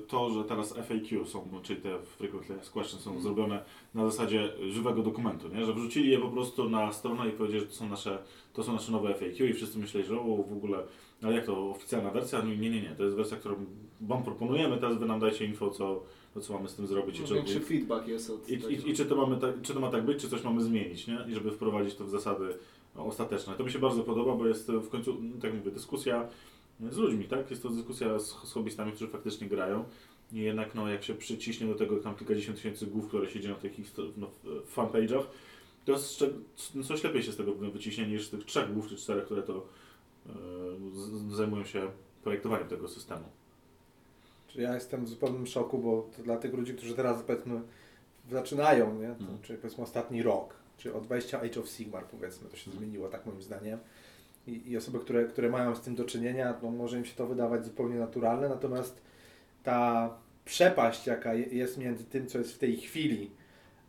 to, że teraz FAQ są, czyli te frequently asked questions są zrobione na zasadzie żywego dokumentu, nie? że wrzucili je po prostu na stronę i powiedzieli, że to są nasze, to są nasze nowe FAQ i wszyscy myśleli, że o, w ogóle, ale jak to oficjalna wersja? No i nie, nie, nie, to jest wersja, którą Wam proponujemy, teraz Wy nam dajcie info, co, to, co mamy z tym zrobić. i czy- Większy feedback jest od I, i, I czy to, mamy tak, czy to ma tak być, czy coś mamy zmienić, nie? I żeby wprowadzić to w zasady no, ostateczne. To mi się bardzo podoba, bo jest w końcu, no, tak mówię, dyskusja z ludźmi, tak? Jest to dyskusja z, z hobbystami, którzy faktycznie grają. I jednak, no, jak się przyciśnie do tego tam kilkadziesiąt tysięcy głów, które siedzi na tych ich no, w- fanpage'ach, to jest no, coś lepiej się z tego wyciśnie niż z tych trzech głów czy czterech, które to e, z, zajmują się projektowaniem tego systemu. Czy ja jestem w zupełnym szoku, bo to dla tych ludzi, którzy teraz powiedzmy zaczynają, nie? To, Mhm. czyli powiedzmy ostatni rok, czy od wejścia Age of Sigmar powiedzmy, to się zmieniło tak moim zdaniem. I, I osoby, które, które mają z tym do czynienia, no może im się to wydawać zupełnie naturalne, natomiast ta przepaść, jaka je- jest między tym, co jest w tej chwili,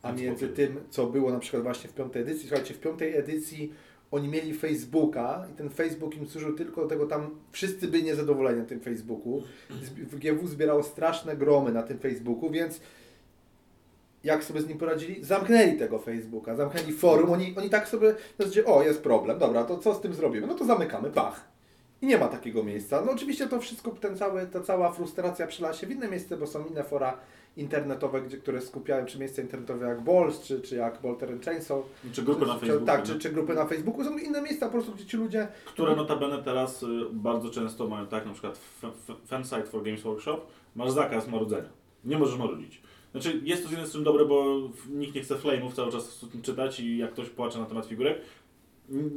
a między tym, co było na przykład właśnie w piątej edycji. Słuchajcie, w piątej edycji oni mieli Facebooka i ten Facebook im służył tylko do tego, tam wszyscy byli niezadowoleni na tym Facebooku. GW zbierało straszne gromy na tym Facebooku, więc jak sobie z nim poradzili? Zamknęli tego Facebooka, zamknęli forum, oni, oni tak sobie, na zasadzie, o jest problem, dobra, to co z tym zrobimy? No to zamykamy, pach. I nie ma takiego miejsca. No oczywiście to wszystko, ten cały, ta cała frustracja przela się w inne miejsce, bo są inne fora internetowe, gdzie, które skupiają, czy miejsca internetowe jak Balls, czy, czy jak Bolter and Chainsaw. Czy grupy na Czy- Facebooku, Tak, czy, czy grupy na Facebooku. Są inne miejsca po prostu, gdzie ci ludzie Które notabene teraz y, bardzo często mają tak, na przykład Fansite for Games Workshop, masz zakaz marudzenia. Nie możesz marudzić. Znaczy jest to z jednej strony dobre, bo nikt nie chce flame'ów cały czas czytać i jak ktoś płacze na temat figurek,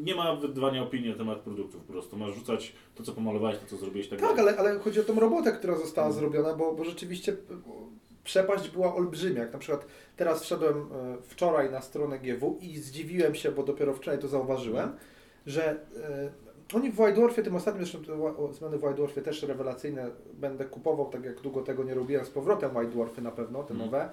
nie ma wydawania opinii na temat produktów po prostu. Masz rzucać to, co pomalowałeś, to, co zrobiłeś, tak Tak, dalej. ale, ale chodzi o tą robotę, która została Mhm. zrobiona, bo, bo rzeczywiście przepaść była olbrzymia. Jak na przykład teraz wszedłem e, wczoraj na stronę GW i zdziwiłem się, bo dopiero wczoraj to zauważyłem, że e, oni w White Dwarfie, tym ostatnim zresztą zmiany w White Dwarfie też rewelacyjne, będę kupował, tak jak długo tego nie robiłem, z powrotem White Dwarfy na pewno, te Mhm. nowe.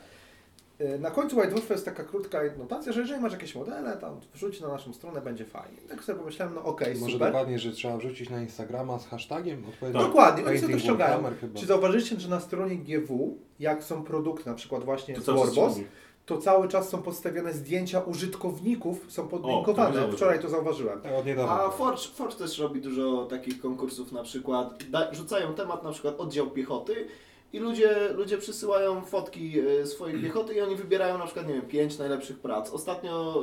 Na końcu White jest taka krótka notacja, że jeżeli masz jakieś modele, tam wrzuć na naszą stronę, będzie fajnie. Tak sobie pomyślałem, no okej, Może super. dokładnie, że trzeba wrzucić na Instagrama z hashtagiem odpowiednio. Tak. Dokładnie, oni sobie to ściągają. Czy zauważyliście, że na stronie GW, jak są produkty, na przykład właśnie To z Warboss, to cały czas są podstawione zdjęcia użytkowników, są podlinkowane. zauważyłem. Wczoraj to zauważyłem. Tak. A Forge, Forge też robi dużo takich konkursów, na przykład da, rzucają temat, na przykład oddział piechoty i ludzie, ludzie przysyłają fotki e, swojej piechoty i oni wybierają na przykład, nie wiem, pięć najlepszych prac. Ostatnio,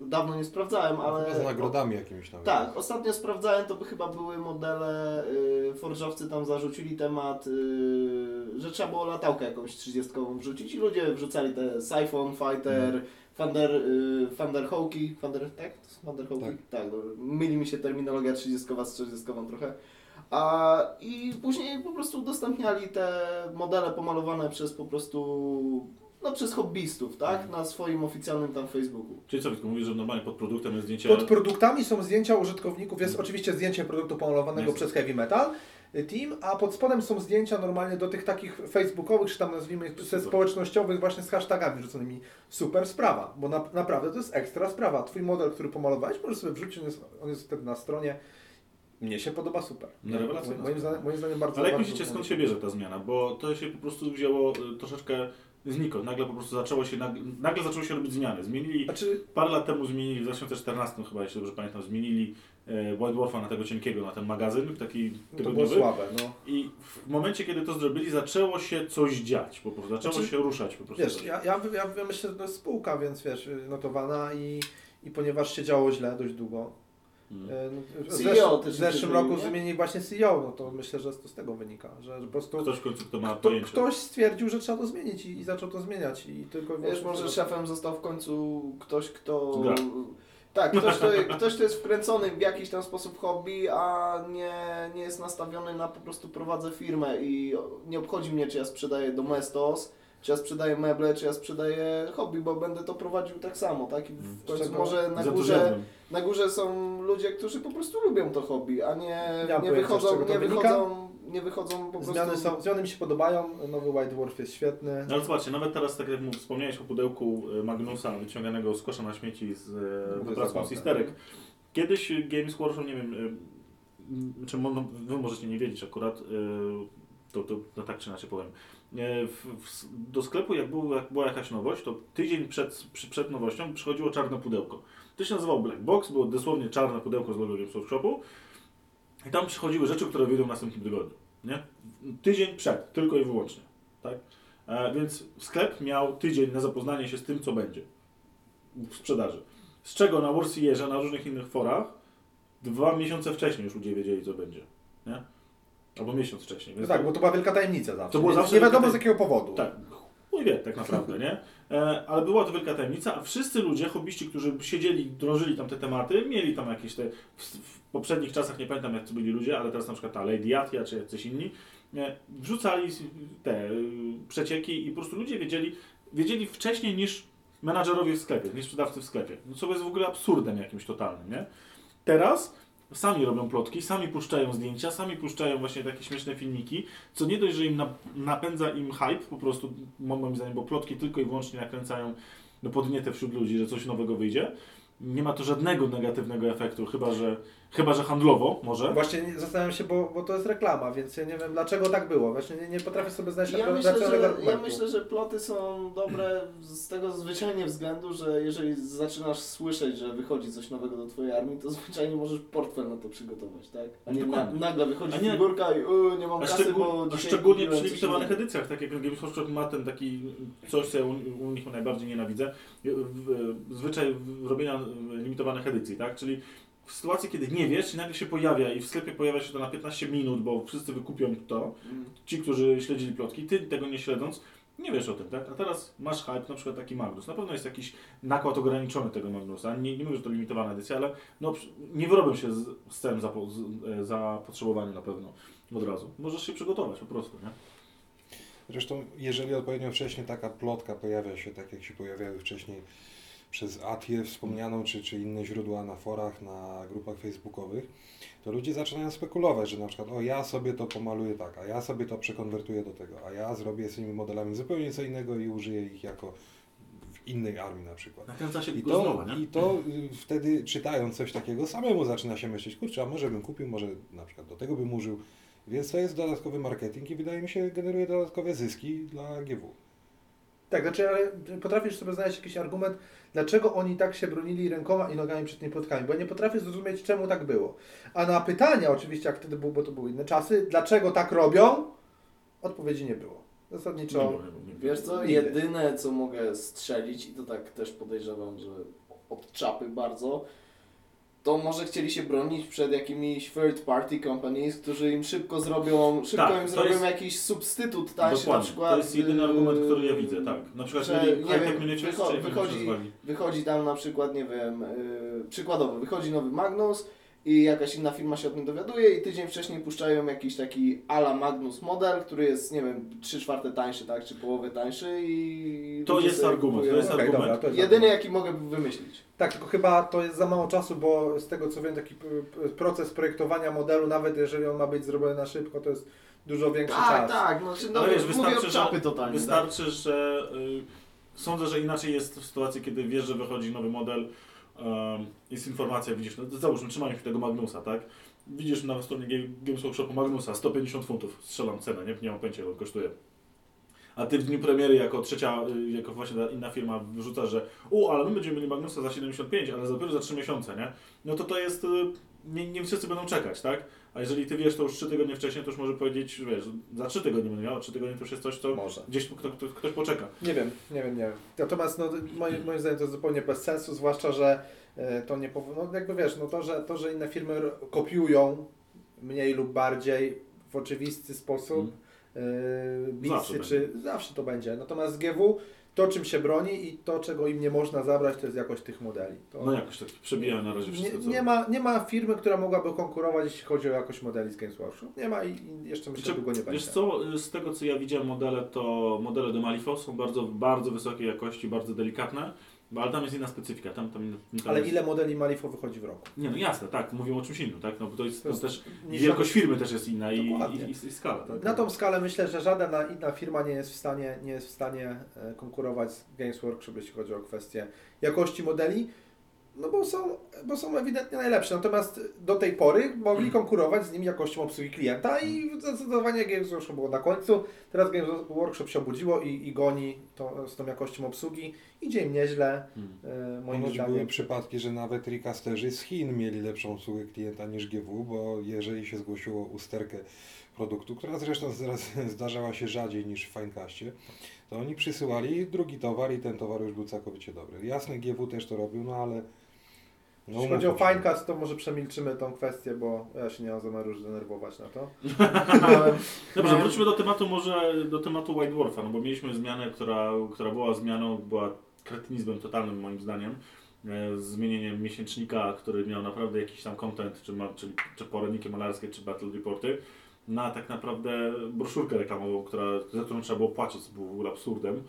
e, dawno nie sprawdzałem, ale... Chyba z nagrodami jakimiś tam. Tak, ostatnio sprawdzałem, to by chyba były modele, y, forżowcy tam zarzucili temat, że trzeba było latałkę jakąś 30 wrzucić i ludzie wrzucali te Siphon, Fighter, Thunder, y, Thunder Hawki, Thunder, tak? To są Thunder Hawki? Tak. Tak, no, myli mi się terminologia 30 z 40 trochę. A, I później po prostu udostępniali te modele pomalowane przez po prostu, no przez hobbystów, tak? Na swoim oficjalnym tam Facebooku. Czyli co, Witku, mówisz, że normalnie pod produktem jest zdjęcie... Pod produktami są zdjęcia użytkowników, jest oczywiście zdjęcie produktu pomalowanego przez Heavy Metal y, Team, a pod spodem są zdjęcia normalnie do tych takich facebookowych, czy tam nazwijmy Super. społecznościowych właśnie z hashtagami rzuconymi. Super sprawa, bo na, naprawdę to jest ekstra sprawa. Twój model, który pomalowałeś, możesz sobie wrzucić, on jest, on jest wtedy na stronie. Mnie się podoba super. No, rewelacyjna moim, zdaniem, moim zdaniem bardzo Ale jak bardzo myślicie, skąd się bierze ta zmiana? Bo to się po prostu wzięło y, troszeczkę znikąd. Nagle po prostu zaczęło się, nagle, nagle zaczęło się robić zmiany. Zmienili, Znaczy, parę lat temu zmienili, w 2014 chyba, jeśli dobrze pamiętam, zmienili e, White Dwarfa na tego cienkiego, na ten magazyn, taki to było tygodniowy. słabe. No. I w momencie, kiedy to zrobili, zaczęło się coś dziać, po prostu zaczęło Znaczy, się ruszać po prostu. Wiesz, ja, ja, ja, ja myślę, że to jest spółka, więc wiesz, notowana i, i ponieważ się działo źle dość długo. Mm. e, no, W, CEO też w zeszłym zmienił, roku nie? zmienili właśnie CEO, no to myślę, że to z tego wynika, że, po prostu Ktoś w końcu, kto ma kto, pojęcie. ktoś stwierdził, że trzeba to zmienić i, i zaczął to zmieniać i tylko Wiesz, może tyle. szefem został w końcu ktoś, kto... Gra. Tak, ktoś to, ktoś to jest wkręcony w jakiś tam sposób hobby, a nie, nie jest nastawiony na po prostu prowadzę firmę i nie obchodzi mnie, czy ja sprzedaję domestos, czy ja sprzedaję meble, czy ja sprzedaję hobby, bo będę to prowadził tak samo, tak? I w końcu czego- może na górze, na górze są ludzie, którzy po prostu lubią to hobby, a nie, mam nie, wychodzą, nie, wychodzą, nie wychodzą po prostu... Zmiany, są, zmiany mi się podobają, nowy White Dwarf jest świetny. No ale zobaczcie, nawet teraz, tak jak mu wspomniałeś o pudełku e, Magnusa wyciąganego z kosza na śmieci z wypraską zabawne. Cisterek. Kiedyś e, Games Workshop, nie wiem, czy no, wy możecie nie wiedzieć akurat, to, to no tak czy inaczej powiem. E, w, w, do sklepu jak, był, jak była jakaś nowość, to tydzień przed, przed nowością przychodziło czarne pudełko. To się nazywało Black Box, było dosłownie czarne pudełko z Games Workshopu i tam przychodziły rzeczy, które wyjdą w następnym tygodniu. Nie? Tydzień przed, tylko i wyłącznie. Tak? E, więc sklep miał tydzień na zapoznanie się z tym, co będzie w sprzedaży. Z czego na Warsierze, na różnych innych forach, dwa miesiące wcześniej już ludzie wiedzieli, co będzie. Nie? Albo miesiąc wcześniej. No tak, bo to była wielka tajemnica zawsze. To było zawsze nie wiadomo z jakiego powodu. tak, chuj wie tak naprawdę, nie? E, ale była to wielka tajemnica, a wszyscy ludzie, hobbyści, którzy siedzieli, drążyli tam te tematy, mieli tam jakieś te, w, w poprzednich czasach, nie pamiętam jak to byli ludzie, ale teraz na przykład ta Lady Atia czy jacyś inni, e, wrzucali te y, przecieki i po prostu ludzie wiedzieli, wiedzieli wcześniej niż menadżerowie w sklepie, niż sprzedawcy w sklepie. No co jest w ogóle absurdem jakimś totalnym, nie? Teraz sami robią plotki, sami puszczają zdjęcia, sami puszczają właśnie takie śmieszne filmiki, co nie dość, że im nap- napędza im hype po prostu, moim zdaniem, bo plotki tylko i wyłącznie nakręcają no, podnietę wśród ludzi, że coś nowego wyjdzie. Nie ma to żadnego negatywnego efektu, chyba że, chyba, że handlowo może. Właśnie nie- zastanawiam się, bo, bo to jest reklama, więc ja nie wiem dlaczego tak było. Właśnie nie, nie potrafię sobie znaleźć Ja myślę, racjonalnego że, ja argumentu. myślę, że ploty są dobre z tego zwyczajnie względu, że jeżeli zaczynasz słyszeć, że wychodzi coś nowego do twojej armii, to zwyczajnie możesz portfel na to przygotować, tak? A nie na, Dokładnie. nagle wychodzi A nie- figurka i u, nie mam A, kasy, szczegół, bo a dzisiaj szczególnie kupiłem przy coś limitowanych innego. edycjach, tak jak Games Workshop ma ten taki coś, co ja u, u nich najbardziej nienawidzę, w- w- zwyczaj robienia limitowanych edycji, tak? Czyli w sytuacji, kiedy nie wiesz i nagle się pojawia i w sklepie pojawia się to na 15 minut, bo wszyscy wykupią to, Mm. ci, którzy śledzili plotki, ty tego nie śledząc, nie wiesz o tym, tak? A teraz masz hype, na przykład taki Magnus. Na pewno jest jakiś nakład ograniczony tego Magnusa. Nie, nie mówię, że to limitowana edycja, ale no, nie wyrobią się z, z całym zapo, z, e, zapotrzebowaniem na pewno od razu. Możesz się przygotować po prostu, nie? Zresztą, jeżeli odpowiednio wcześnie taka plotka pojawia się, tak jak się pojawiały wcześniej przez Atię wspomnianą, czy, czy inne źródła na forach, na grupach facebookowych, to ludzie zaczynają spekulować, że na przykład, o ja sobie to pomaluję tak, a ja sobie to przekonwertuję do tego, a ja zrobię z tymi modelami zupełnie co innego i użyję ich jako w innej armii na przykład. Nakręca się I to, znowu, nie? I to y, wtedy czytając coś takiego, samemu zaczyna się myśleć, kurczę, a może bym kupił, może na przykład do tego bym użył. Więc to jest dodatkowy marketing i wydaje mi się generuje dodatkowe zyski dla GW. Tak, znaczy, ale potrafisz sobie znaleźć jakiś argument, dlaczego oni tak się bronili rękoma i nogami przed tymi plotkami, bo ja nie potrafię zrozumieć, czemu tak było. A na pytania, oczywiście, jak wtedy było, bo to były inne czasy, dlaczego tak robią, odpowiedzi nie było. Zasadniczo. Nie było, nie było. Wiesz co, jedyne co mogę strzelić i to tak też podejrzewam, że od czapy bardzo, to może chcieli się bronić przed jakimiś third party companies, którzy im szybko zrobią, szybko Tak, im zrobią jest- jakiś substytut tańszy na Dokładnie. przykład. To jest jedyny yy, argument, który ja widzę, tak. Na przykład że, nie wiem, wycho- wychodzi-? Wychodzi tam na przykład, nie wiem, yy, przykładowo, wychodzi nowy Magnus i jakaś inna firma się o tym dowiaduje i tydzień wcześniej puszczają jakiś taki ala Magnus model, który jest, nie wiem, 3 czwarte tańszy, tak, czy połowę tańszy i... To jest argument, kupują. to jest Okej, argument. dobra, to jest Jedyny argument. jaki mogę wymyślić. Tak, tylko chyba to jest za mało czasu, bo z tego co wiem, taki proces projektowania modelu, nawet jeżeli on ma być zrobiony na szybko, to jest dużo większy Tak, czas. tak, no, znaczy, no Ale wiesz, mówię wystarczy, że, czapy totalnie. tak. wystarczy, że y, sądzę, że inaczej jest w sytuacji, kiedy wiesz, że wychodzi nowy model, jest informacja, widzisz, no, załóżmy, trzymamy się tego Magnusa, tak? Widzisz na stronie Ga- Games Workshopu Magnusa 150 funtów, strzelam cenę, nie, nie mam pojęcia, ile on kosztuje. A ty w dniu premiery jako trzecia, y, jako właśnie inna firma wyrzuca, że u, ale my będziemy mieli Magnusa za 75, ale dopiero za 3 miesiące, nie? No to to jest, y, nie, nie wszyscy będą czekać, tak? A jeżeli ty wiesz to już 3 tygodnie wcześniej, to już może powiedzieć, wiesz, za 3 tygodnie będę miał, a 3 tygodnie to już jest coś, co Może. gdzieś kto, kto, ktoś poczeka. Nie wiem, nie wiem, nie wiem. Natomiast no, moim, moim zdaniem to jest zupełnie bez sensu, zwłaszcza, że e, to nie pow... no jakby wiesz, no to, że, to, że inne firmy kopiują mniej lub bardziej w oczywisty sposób, e, Zawsze misy, czy zawsze to będzie. Natomiast GW to, czym się broni i to, czego im nie można zabrać, to jest jakość tych modeli. To No jakoś tak przebijają na razie nie, wszystko. co- nie, ma, nie ma firmy, która mogłaby konkurować, jeśli chodzi o jakość modeli z Games Workshop. Nie ma i, jeszcze myślę, że Znaczy, długo nie Wiesz będzie. co, z tego co ja widziałem modele, to modele do Malifaux są bardzo, bardzo wysokiej jakości, bardzo delikatne, bo- ale tam jest inna specyfika. Tam, tam, tam Ale jest... ile modeli Malifo wychodzi w roku? Nie, no jasne, tak, mówią o czymś innym, tak? No bo to jest, To jest też wielkość firmy też jest inna i, i, i skala, tak? Na tą skalę myślę, że żadna inna firma nie jest w stanie, nie jest w stanie e, konkurować z Games Workshop, jeśli chodzi o kwestię jakości modeli, no bo są, bo są ewidentnie najlepsze. Natomiast do tej pory mogli konkurować z nimi jakością obsługi klienta i zdecydowanie Games Workshop było na końcu. Teraz Games Workshop się obudziło i, i goni to, z tą jakością obsługi. Idzie im nieźle, Hmm. e, moim Ponoć były zdaniem. przypadki, że nawet recasterzy z Chin mieli lepszą obsługę klienta niż GW, bo jeżeli się zgłosiło usterkę produktu, która zresztą zdarzała się rzadziej niż w Finecastie, to oni przysyłali drugi towar i ten towar już był całkowicie dobry. Jasne, GW też to robił, no ale... No, Jeśli chodzi o. Finecast, to może przemilczymy tą kwestię, bo ja się nie mam zamiaru już denerwować na to. Dobrze, wróćmy do tematu może, do tematu White Dwarfa, no bo mieliśmy zmianę, która, która była zmianą, była kretynizmem totalnym moim zdaniem. E, Zmienieniem miesięcznika, który miał naprawdę jakiś tam content, czy, ma, czy, czy poradniki malarskie, czy battle reporty, na tak naprawdę broszurkę reklamową, która, za którą trzeba było płacić, co było w ogóle absurdem.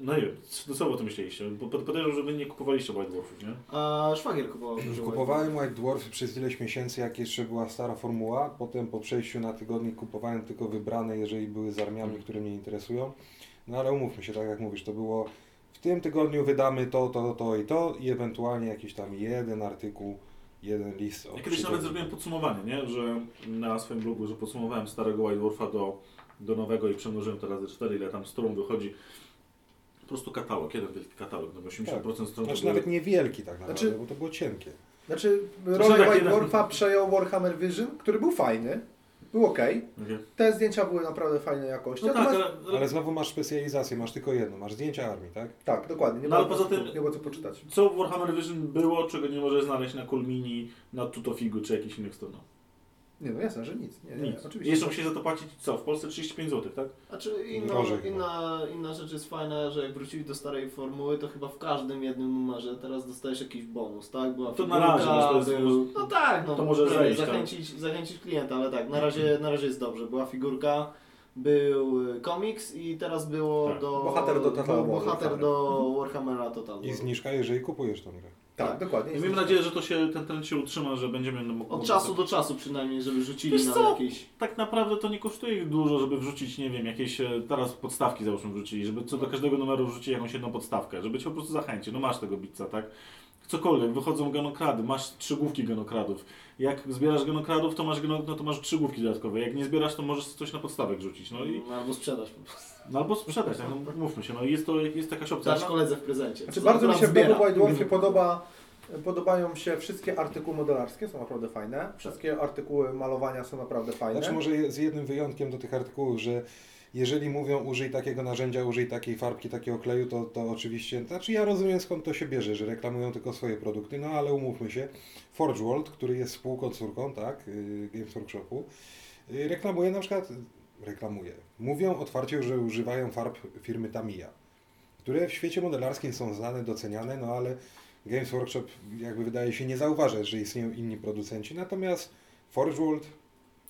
No nie wiem, co, co wy o tym myśleliście? Bo pod- Podejrzewam, że wy nie kupowaliście White Dwarfów, nie? A szwagier kupował dużo Kupowałem White Dwarf przez ileś miesięcy, jak jeszcze była stara formuła. Potem po przejściu na tygodnik kupowałem tylko wybrane, jeżeli były z armiami, które mnie interesują. No ale umówmy się, tak jak mówisz, to było w tym tygodniu wydamy to, to, to i to i ewentualnie jakiś tam jeden artykuł, jeden list. o Ja kiedyś nawet zrobiłem podsumowanie, nie? że na swoim blogu, że podsumowałem starego White Dwarfa do, do nowego i przemnożyłem to razy 4, ile tam stron wychodzi. Po prostu katalog, jeden wielki katalog, no bo 80% stron to Znaczy były- nawet niewielki tak naprawdę, Znaczy- bo to było cienkie. Znaczy, rolę tak, White Dwarfa przejął Warhammer Vision, który był fajny, był ok. Okej. Te zdjęcia były naprawdę fajnej jakości. No tak, ale, Ale znowu masz specjalizację, masz tylko jedno, masz zdjęcia armii, tak? Tak, dokładnie. Nie, No, ale poza tym- nie było co poczytać. co w Warhammer Vision było, czego nie możesz znaleźć na Kulmini, na Tutofigu czy jakichś innych stronach? Nie, no jasne, że nic. Nie, nie, Nic. oczywiście. Jeszcze musisz za to płacić co? W Polsce 35 zł, tak? Znaczy inna, Gorzej chyba. inna, inna rzecz jest fajna, że jak wrócili do starej formuły, to chyba w każdym jednym numerze teraz dostajesz jakiś bonus, tak? Była To na figurka, razie, wiesz, to jest- był... No tak, no. to może wiesz, zejść, tak. zachęcić, zachęcić klienta, ale tak, na razie, na razie jest dobrze. Była figurka, był y, komiks i teraz było Tak. do... Bohater do Total War bohater Warhammer. do Warhammera Total I War. zniżka, jeżeli kupujesz tą grę. Tak, tak. dokładnie. I miejmy nadzieję, że to się, ten trend się utrzyma, że będziemy... No, Od czasu do czasu przynajmniej, żeby rzucili Wiesz nam co? jakieś... tak naprawdę to nie kosztuje ich dużo, żeby wrzucić, nie wiem, jakieś e, teraz podstawki załóżmy wrzucili, żeby co do każdego numeru wrzucić jakąś jedną podstawkę, żeby cię po prostu zachęcić. No masz tego bitca, tak? Cokolwiek, wychodzą genokrady, masz trzy główki genokradów. Jak zbierasz genokradów, to masz, geno, no to masz trzy główki dodatkowe. Jak nie zbierasz, to możesz coś na podstawę rzucić. No i Albo sprzedaż po prostu. no albo sprzedać, tak? no, mówmy się, no jest to jest jakaś opcja. Dasz No, koledze w prezencie. Znaczy, bardzo mi się w. Bobu White Dwarfie podoba, podobają się wszystkie artykuły modelarskie, są naprawdę fajne. Wszystkie artykuły malowania są naprawdę fajne. Znaczy może z jednym wyjątkiem do tych artykułów, że jeżeli mówią użyj takiego narzędzia, użyj takiej farbki, takiego kleju, to, to oczywiście, znaczy ja rozumiem skąd to się bierze, że reklamują tylko swoje produkty, no ale umówmy się, Forge World, który jest spółką córką, tak, y, Games Workshopu, y, reklamuje na przykład, reklamuje, mówią otwarcie, że używają farb firmy Tamiya, które w świecie modelarskim są znane, doceniane, no ale Games Workshop jakby wydaje się nie zauważać, że istnieją inni producenci, natomiast Forge World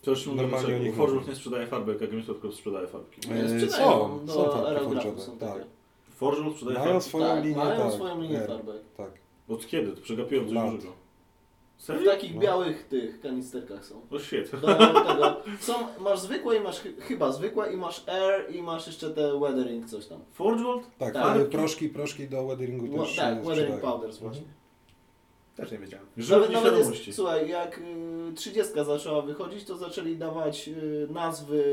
już normalnie normalnie o nich Forge nie sprzedaje farbek, jak Games tylko sprzedaje farbki. E, Sprzedają są, do są farbki aerografów, forge'owe, są tak. takie. Forge sprzedaje Mają farbki. swoją tak, linię, mają tak. swoją linię farbek. Tak. Od kiedy? To przegapiłem coś Lat. dużego. W Serio? takich No. białych tych kanisterkach są. O świetnie. Do tego. Są, masz zwykłe i masz chy- chyba zwykłe i masz air i masz jeszcze te weathering coś tam. Forge World? Tak, Tak. ale proszki, proszki do weatheringu też tak, weathering powders właśnie. Mhm. Też nie wiedziałem. Nawet, nawet jest, słuchaj, jak y, 30 zaczęła wychodzić, to zaczęli dawać y, nazwy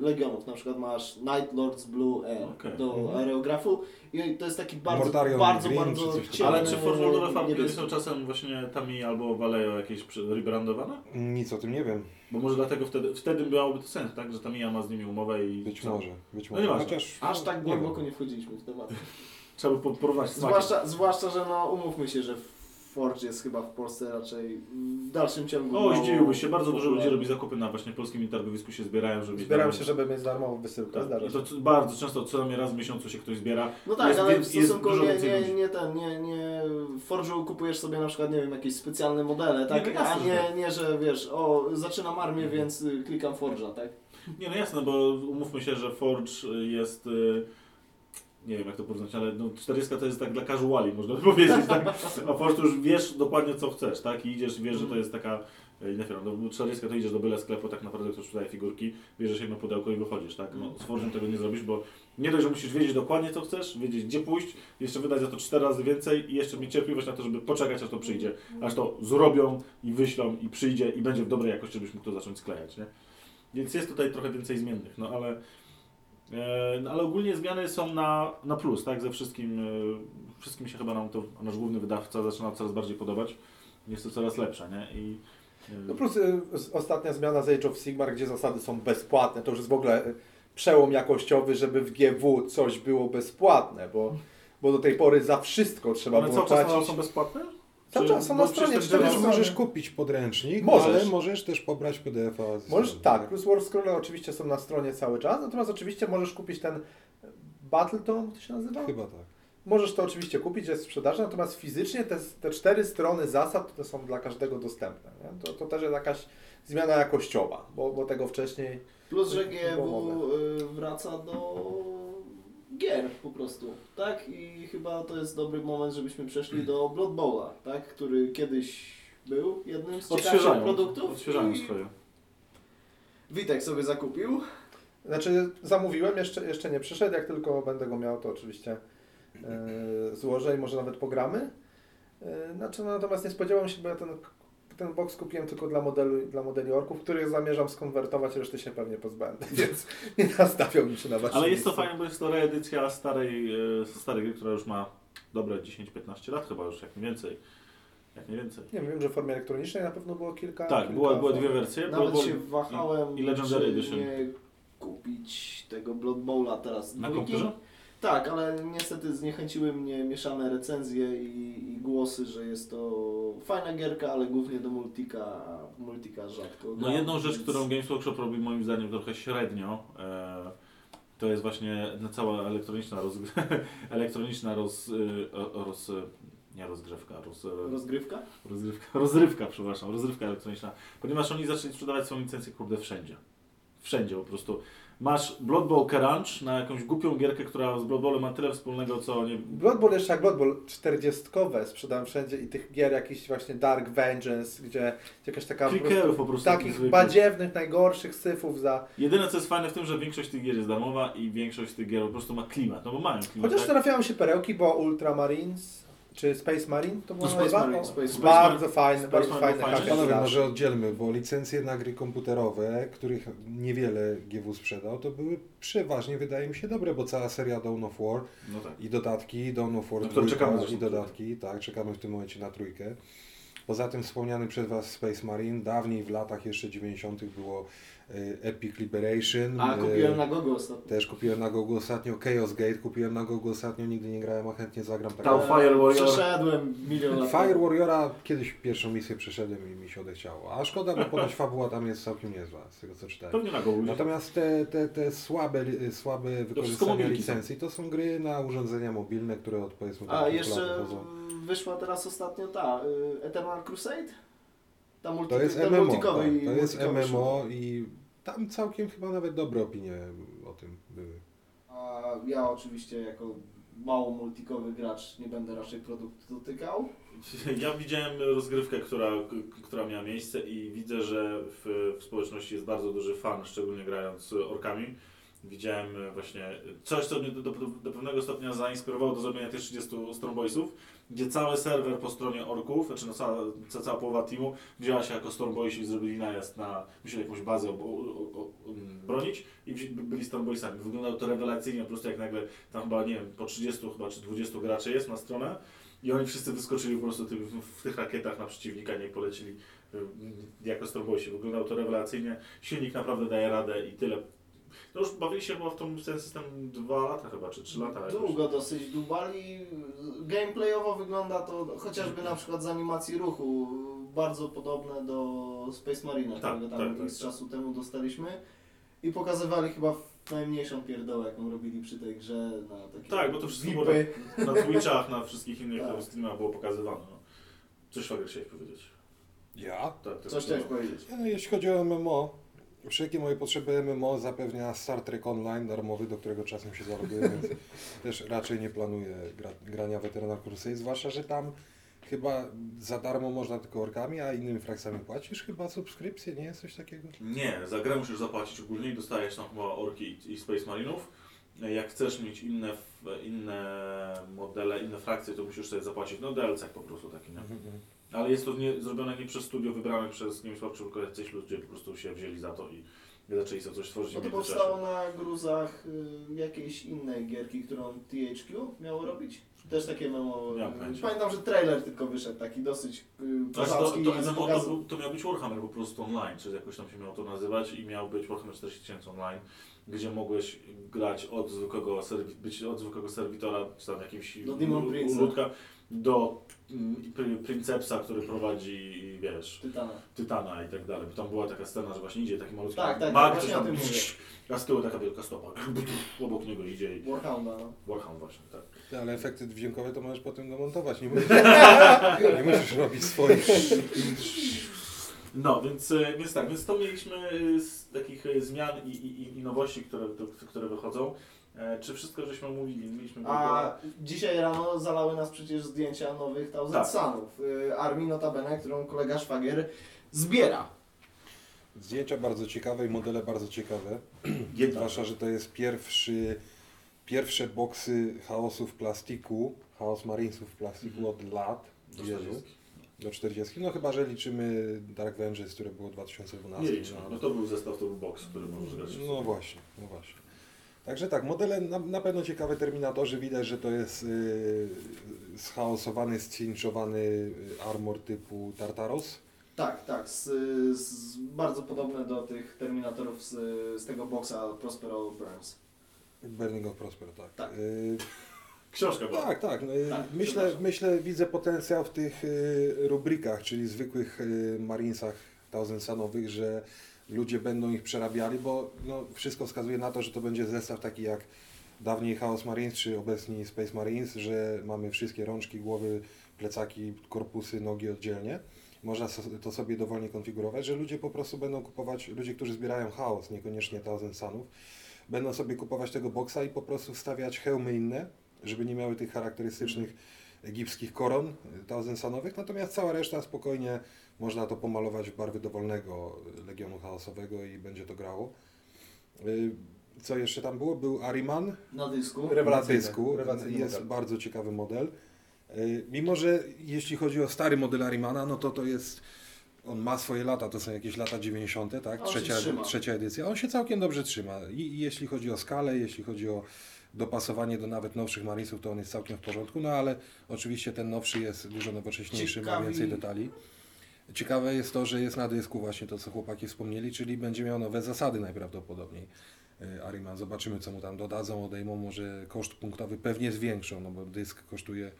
legionów. Na przykład masz Night Lords Blue Air Okej. do Mhm. aerografu i to jest taki bardzo, Mortarion bardzo, Green bardzo czy Ale czy nie niebieski. są czasem właśnie Tami albo Vallejo jakieś rebrandowane? Nic o tym nie wiem. Bo może dlatego wtedy, wtedy miałoby to sens, tak? Że Tamiya ma z nimi umowę i... Być co? może. Być No może. nieważne. Chociaż Aż tak nie głęboko nie wchodziliśmy w temat. Trzeba by po- porównać smaki. Zwłaszcza, zwłaszcza, że no umówmy się, że Forge jest chyba w Polsce raczej w dalszym ciągu. O, mało zdziwiłbyś się, bardzo dużo ludzi robi zakupy na właśnie polskim targowisku się zbierają, żeby Zbieram się, żeby mieć darmową wysyłkę, Tak. zdarza I się. to bardzo często, co najmniej raz w miesiącu się ktoś zbiera. No tak, Jest ale w jest stosunku dużo nie, więcej nie, ludzi. nie ten, nie, nie w Forge'u kupujesz sobie na przykład, nie wiem, jakieś specjalne modele, tak? no jasne, A że nie, tak. nie, że wiesz, o, zaczynam armię, Mhm. więc y, klikam Forge'a, tak? Nie no jasne, bo umówmy się, że Forge y, jest... y, Nie wiem jak to porównać, ale no 40 to jest tak dla casuali, można by powiedzieć, tak? A Forge to już wiesz dokładnie co chcesz, tak? I idziesz, wiesz, że to jest taka... y, Nie wiem, no 40 to idziesz do byle sklepu tak naprawdę, który sprzedaje figurki, bierzesz jedno pudełko i wychodzisz, tak? No z Forge'em tego nie zrobisz, bo nie dość, że musisz wiedzieć dokładnie co chcesz, wiedzieć gdzie pójść, jeszcze wydać za to 4 razy więcej i jeszcze mieć cierpliwość na to, żeby poczekać aż to przyjdzie, aż to zrobią i wyślą i przyjdzie i będzie w dobrej jakości, żebyś mógł to zacząć sklejać, nie? Więc jest tutaj trochę więcej zmiennych, no ale, e, no, ale ogólnie zmiany są na, na plus, tak? Ze wszystkim, e, wszystkim się chyba nam to nasz główny wydawca zaczyna coraz bardziej podobać. Jest to coraz lepsze, nie? I, e, No plus y, ostatnia zmiana z Age of Sigmar, gdzie zasady są bezpłatne, to już jest w ogóle przełom jakościowy, żeby w GW coś było bezpłatne, bo, bo do tej pory za wszystko trzeba one było cały czas nadal płacić. są bezpłatne? Cały czas są na stronie strony. możesz kupić podręcznik, Możesz. ale możesz też pobrać PDF-a. z Możesz, tak, plus War Scroll oczywiście są na stronie cały czas, natomiast oczywiście możesz kupić ten Battletome, to się nazywa? Chyba tak. Możesz to oczywiście kupić, jest w sprzedaży, natomiast fizycznie te, te cztery strony zasad to są dla każdego dostępne. Nie? To, to też jest jakaś zmiana jakościowa, bo, bo tego wcześniej Plus, że GW y, wraca do gier po prostu, tak? I chyba to jest dobry moment, żebyśmy przeszli do Blood Bowla, tak? Który kiedyś był jednym z ciekawszych produktów. odświeżają i swoje. Witek sobie zakupił. Znaczy zamówiłem, jeszcze, jeszcze nie przyszedł, jak tylko będę go miał, to oczywiście e, złożę i może nawet pogramy. E, znaczy, no, natomiast nie spodziewałem się, bo ja ten, ten box kupiłem tylko dla, modelu, dla modeli orków, których zamierzam skonwertować, reszty się pewnie pozbędę, więc nie nastawiał mi się na waszym Ale jest to fajne, bo jest to reedycja starej, e, starej gry, która już ma dobre 10-15 lat chyba już, jak nie więcej. Jak nie więcej. Nie wiem, że w formie elektronicznej na pewno było kilka. Tak, kilka była, były dwie wersje. Nawet było- się wahałem, i Legendary czy Edition. nie kupić tego Blood Bowla teraz Na dwójki. komputerze? Tak, ale niestety zniechęciły mnie mieszane recenzje i, i głosy, że jest to fajna gierka, ale głównie do multika, multika rzadko. No gram, jedną rzecz, więc- którą Games Workshop robi moim zdaniem trochę średnio, e, to jest właśnie cała elektroniczna, roz, elektroniczna roz, o- roz, nie rozgrzewka, roz, Rozgrywka? rozrywka, rozrywka, przepraszam, rozrywka elektroniczna, ponieważ oni zaczęli sprzedawać swoją licencję kurde wszędzie. Wszędzie po prostu. Masz Blood Bowl Crunch na jakąś głupią gierkę, która z Blood Bowlem ma tyle wspólnego, co nie... Blood Bowl jeszcze jak Blood Bowl 40 sprzedałem wszędzie i tych gier jakiś właśnie Dark Vengeance, gdzie, jakaś taka po Clickerów po prostu takich zwykłych. badziewnych, najgorszych syfów za... Jedyne co jest fajne w tym, że większość tych gier jest darmowa i większość tych gier po prostu ma klimat, no bo mają klimat. Chociaż tak? trafiały się perełki, bo Ultramarines czy Space Marine to było No, Space? Marine, O, Space Marine. Bardzo fajne, Space bardzo fajne fajne. Panowie, może oddzielmy, bo licencje na gry komputerowe, których niewiele GW sprzedał, to były przeważnie, wydaje mi się, dobre, bo cała seria Dawn of War No tak. i dodatki, Dawn of War które dwójka czekamy i dodatki, tak, czekamy w tym momencie na trójkę. Poza tym wspomniany przez Was Space Marine, dawniej w latach jeszcze 90. było Epic Liberation. A, y, kupiłem na Gogo ostatnio. Też kupiłem na Gogu ostatnio Chaos Gate, kupiłem na Gogu ostatnio, nigdy nie grałem, a chętnie zagram. Tak Tau jak- Fire Warrior. Przeszedłem milion lat. Fire Warriora kiedyś pierwszą misję przeszedłem i mi się odechciało. A szkoda, bo ponoć fabuła tam jest całkiem niezła, z tego co czytałem. Pewnie na go Natomiast te, te, te słabe, słabe wykorzystania licencji to są gry na urządzenia mobilne, które od powiedzmy A jeszcze wyszła teraz ostatnio ta, y, Eternal Crusade? Ta multi, To jest MMO, tak, i to jest multikowy MMO i tam całkiem chyba nawet dobre opinie o tym były. A ja oczywiście jako mało multikowy gracz nie będę raczej produktu dotykał. Ja widziałem rozgrywkę, która, która miała miejsce i widzę, że w, w społeczności jest bardzo duży fan, szczególnie grając z orkami. Widziałem właśnie coś, co mnie do, do, do pewnego stopnia zainspirowało do zrobienia tych 30 Storm Boysów, gdzie cały serwer po stronie orków, znaczy no cała, ca, cała połowa teamu wzięła się jako Storm Boysi i zrobili najazd na, musieli jakąś bazę o, o, o, o, um, bronić i byli Storm Boysami. Wyglądało to rewelacyjnie, po prostu jak nagle tam chyba, nie wiem, po 30 chyba czy 20 graczy jest na stronę i oni wszyscy wyskoczyli po prostu tym, w tych rakietach na przeciwnika, nie polecili y, jako Storm Boysi. Wyglądało to rewelacyjnie, silnik naprawdę daje radę i tyle No już bawili się chyba w tą, ten system dwa lata chyba, czy trzy lata. jakoś. Długo dosyć dubali. Gameplayowo wygląda to chociażby na przykład z animacji ruchu bardzo podobne do Space Marine, Tak, którego tam tak, tak, z tak. czasu temu dostaliśmy. I pokazywali chyba najmniejszą pierdołę, jaką robili przy tej grze na takie Tak, bo to wszystko było na Twitchach, na wszystkich innych Tak. streamach było pokazywane. No. Coś szwagier chciałeś powiedzieć. Ja? Tak, tak. Coś chciałeś powiedzieć. No, jeśli chodzi o MMO, wszelkie moje potrzeby MMO zapewnia Star Trek Online darmowy, do którego czasem się zaloguję, więc też raczej nie planuję gra, grania Veteran Crusade, zwłaszcza, że tam chyba za darmo można tylko orkami, a innymi frakcjami płacisz chyba subskrypcję, nie jest coś takiego? Nie, za grę musisz zapłacić ogólnie i dostajesz tam chyba orki i, Space Marinów. Jak chcesz mieć inne, inne modele, inne frakcje, to musisz sobie zapłacić, no DLC po prostu taki, nie? Ale jest to nie, zrobione nie przez studio wybrane przez Workshop, tylko jacyś ludzie po prostu się wzięli za to i zaczęli sobie coś tworzyć No to powstało na gruzach y, jakiejś innej gierki, którą THQ miało robić. Też takie mam pojęcia. Pamiętam, że trailer tylko wyszedł, taki dosyć y, Znaczy to, kozacki to, z MMO to, był- to miał być Warhammer po prostu online, czy jakoś tam się miało to nazywać i miał być Warhammer 40 tysięcy online, gdzie mogłeś grać od zwykłego, serwi- być od zwykłego serwitora, czy tam jakimś Prince'a. ludka, do mm, Princepsa, który prowadzi, wiesz, Tytana. Tytana i tak dalej. Bo tam była taka scena, że właśnie idzie taki malutki Tak, tak, mag, tak, tam, a z tyłu taka wielka stopa, obok niego idzie i Warhounda, no. Warhammer właśnie, tak. Ty, Ale efekty dźwiękowe to możesz potem domontować, nie musisz, nie musisz robić swoich. No, więc, e, więc tak, więc to mieliśmy e, z takich e, zmian i, i, i nowości, które, które wychodzą. E, czy wszystko żeśmy omówili? Mieliśmy A dzisiaj rano zalały nas przecież zdjęcia nowych Thousand Tak. Sunów. Y, armii notabene, którą kolega Szwagier zbiera. Zdjęcia bardzo ciekawe i modele bardzo ciekawe. Zwłaszcza, że to jest pierwszy, pierwsze boksy chaosu w plastiku, chaos marinesów w plastiku Mhm. od lat. Do Jezu. 40. Do 40. No chyba, że liczymy Dark Vengeance, które było w 2012. Nie liczmy, no, no to był zestaw, to był box, który możesz grać. no właśnie, no właśnie. Także tak, modele na, na pewno ciekawe terminatorzy. Widać, że to jest yy, schaosowany, scinczowany y, armor typu Tartaros. Tak, tak. Z, z, bardzo podobne do tych Terminatorów z, z tego boksa Prospero Burns. Burning of Prosper, tak. Tak. Y, Książka była. Tak, tak. No, i Tak, myślę, myślę, widzę potencjał w tych y, rubrikach, czyli zwykłych y, Marinesach Thousand Sunowych, że ludzie będą ich przerabiali, bo no, wszystko wskazuje na to, że to będzie zestaw taki jak dawniej Chaos Marines czy obecni Space Marines, że mamy wszystkie rączki, głowy, plecaki, korpusy, nogi oddzielnie. Można to sobie dowolnie konfigurować, że ludzie po prostu będą kupować, ludzie, którzy zbierają chaos, niekoniecznie Thousand Sunów, będą sobie kupować tego boksa i po prostu wstawiać hełmy inne, żeby nie miały tych charakterystycznych egipskich koron y, Thousand Sunowych, natomiast cała reszta spokojnie można to pomalować w barwy dowolnego Legionu Chaosowego i będzie to grało. Y, Co jeszcze tam było? Był Ariman, Na dysku. na dysku. rewelacyjny Jest model. bardzo ciekawy model. Y, Mimo, że jeśli chodzi o stary model Arimana, no to to jest. On ma swoje lata, to są jakieś lata 90., tak? Trzecia, trzecia edycja. On się całkiem dobrze trzyma. I, I jeśli chodzi o skalę, jeśli chodzi o dopasowanie do nawet nowszych Marinesów, to on jest całkiem w porządku. No ale oczywiście ten nowszy jest dużo nowocześniejszy, ma Ciekawi- więcej detali. Ciekawe jest to, że jest na dysku właśnie to, co chłopaki wspomnieli, czyli będzie miał nowe zasady najprawdopodobniej. y, Ariman. Zobaczymy, co mu tam dodadzą, odejmą, może koszt punktowy pewnie zwiększą, no bo dysk kosztuje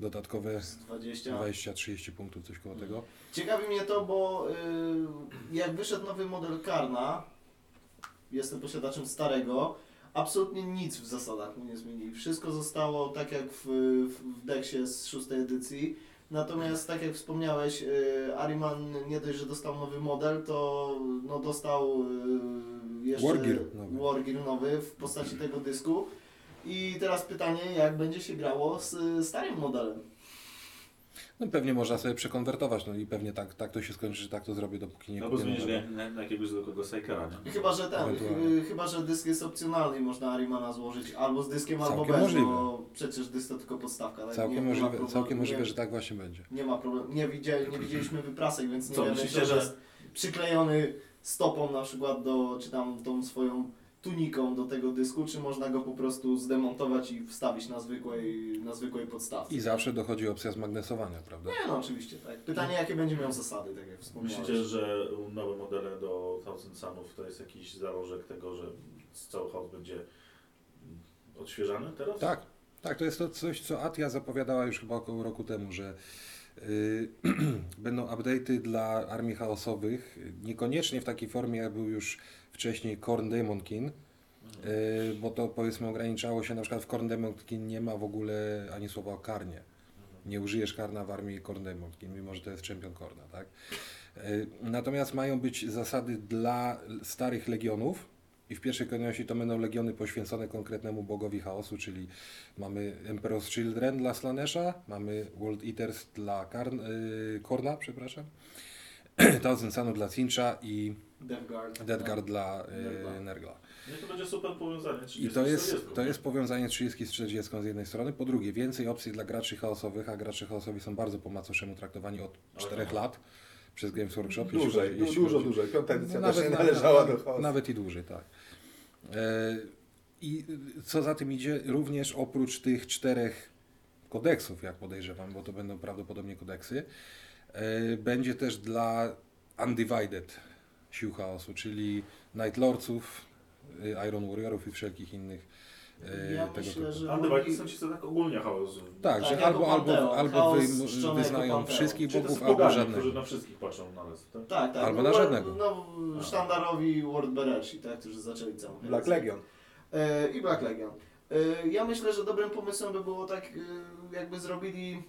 dodatkowe Z 20. 20-30 punktów, coś koło tego. Ciekawi mnie to, bo y, jak wyszedł nowy model Karna, jestem posiadaczem starego, absolutnie nic w zasadach mu nie zmienili. Wszystko zostało tak jak w, w Dexie z szóstej edycji. Natomiast tak jak wspomniałeś, y, Ariman nie dość, że dostał nowy model, to no, dostał y, jeszcze Wargear nowy. Wargear nowy w postaci tego dysku. I teraz pytanie, jak będzie się grało z y, starym modelem? No pewnie można sobie przekonwertować, no i pewnie tak, tak to się skończy, że tak to zrobię, dopóki nie No bo kupię zmienisz nowego. na, na jakiegoś zwykłego Sajkera, nie? Chyba, że ten, Ewentualnie. ch- chyba, że dysk jest opcjonalny i można Arimana złożyć albo z dyskiem, albo Całkiem bez, możliwe. bo przecież dysk to tylko podstawka. Tak? Całkiem nie, ma możliwe, problemu, całkiem nie, możliwe, że tak właśnie będzie. Nie ma problemu, nie, widzieli, nie widzieliśmy wyprasek, więc nie Co, wiemy, myślicie, czy że- że jest przyklejony stopą na przykład do, czy tam tą swoją tuniką do tego dysku, czy można go po prostu zdemontować i wstawić na zwykłej, na zwykłej podstawce. I zawsze dochodzi opcja zmagnesowania, prawda? Nie no, oczywiście, tak. Pytanie, jakie będzie miał zasady, tak jak wspomniałeś. Myślicie, że nowe modele do Thousand Sunów to jest jakiś zalążek tego, że cały chaos będzie odświeżany teraz? Tak, tak, to jest to coś, co Atia zapowiadała już chyba około roku temu, że y, będą update'y dla armii chaosowych, niekoniecznie w takiej formie, jak był już wcześniej Korn Demon Kin, y, bo to powiedzmy ograniczało się, na przykład w Korn Demon Kin nie ma w ogóle ani słowa o karnie. Nie użyjesz karna w armii Korn Demon Kin, mimo że to jest czempion Korna, tak? Y, Natomiast mają być zasady dla starych legionów, i w pierwszej kolejności to będą legiony poświęcone konkretnemu bogowi chaosu, czyli mamy Emperor's Children dla Slanesha, mamy World Eaters dla Karn, y, Korna, przepraszam, Thousand Sunów dla Cincha i Death Guard. Death Guard dla Nergla. Nergla. No i to będzie super powiązanie. I 30 to jest, 40, to jest powiązanie 30 z 40 z jednej strony, po drugie więcej opcji dla graczy chaosowych, a gracze chaosowi są bardzo po macoszemu traktowani od Ale 4 to- lat przez Games Workshop. jeśli Dłużej, chodzi- du- jeśli dużo chodzi- dłużej. Piąta edycja no, też nawet, nie na- należała na- do chaosu. Nawet i dłużej, tak. E, I co za tym idzie, również oprócz tych czterech kodeksów, jak podejrzewam, bo to będą prawdopodobnie kodeksy, e, będzie też dla Undivided sił chaosu, czyli Night Lordsów, e, Iron Warriorów i wszelkich innych e, Ja tego myślę, typu. że Andywajki mogli- są ci co tak ogólnie chaos. Tak, Tak, że albo, albo, albo Chaos wy, wyznają wszystkich bogów, albo żadnego. którzy na wszystkich patrzą na nas, tak? Tak, tak. Albo no, na żadnego. No, sztandarowi Wordbererzy, tak, którzy zaczęli całą Black. Legion. E, I Black Legion. E, ja myślę, że dobrym pomysłem by było tak, e, jakby zrobili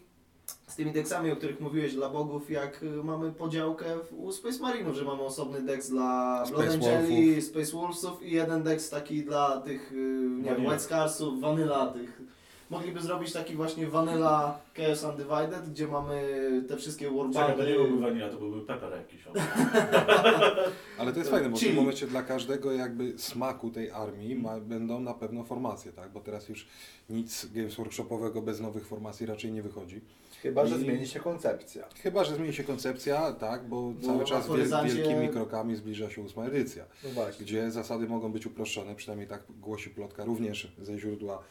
z tymi deksami, o których mówiłeś, dla bogów, jak e, mamy podziałkę w, u Space Marinów, że mamy osobny deks dla Space Blood Angeli, Space Wolvesów i jeden deks taki dla tych, e, nie wiem. White Scarsów, Vanilla tych. Mogliby zrobić taki właśnie Vanilla Chaos Undivided, gdzie mamy te wszystkie Czekaj, warbandy. to nie byłby vanilla, to byłby pepper jakiś. Ale to jest fajne, bo w Czyli- tym momencie dla każdego jakby smaku tej armii ma, będą na pewno formacje, tak? Bo teraz już nic Games Workshopowego bez nowych formacji raczej nie wychodzi. Chyba, że I- zmieni się koncepcja. Chyba, że zmieni się koncepcja, tak, bo, Bo cały czas wiel, wielkimi krokami zbliża się ósma edycja, No gdzie zasady mogą być uproszczone, przynajmniej tak głosi plotka, również ze źródła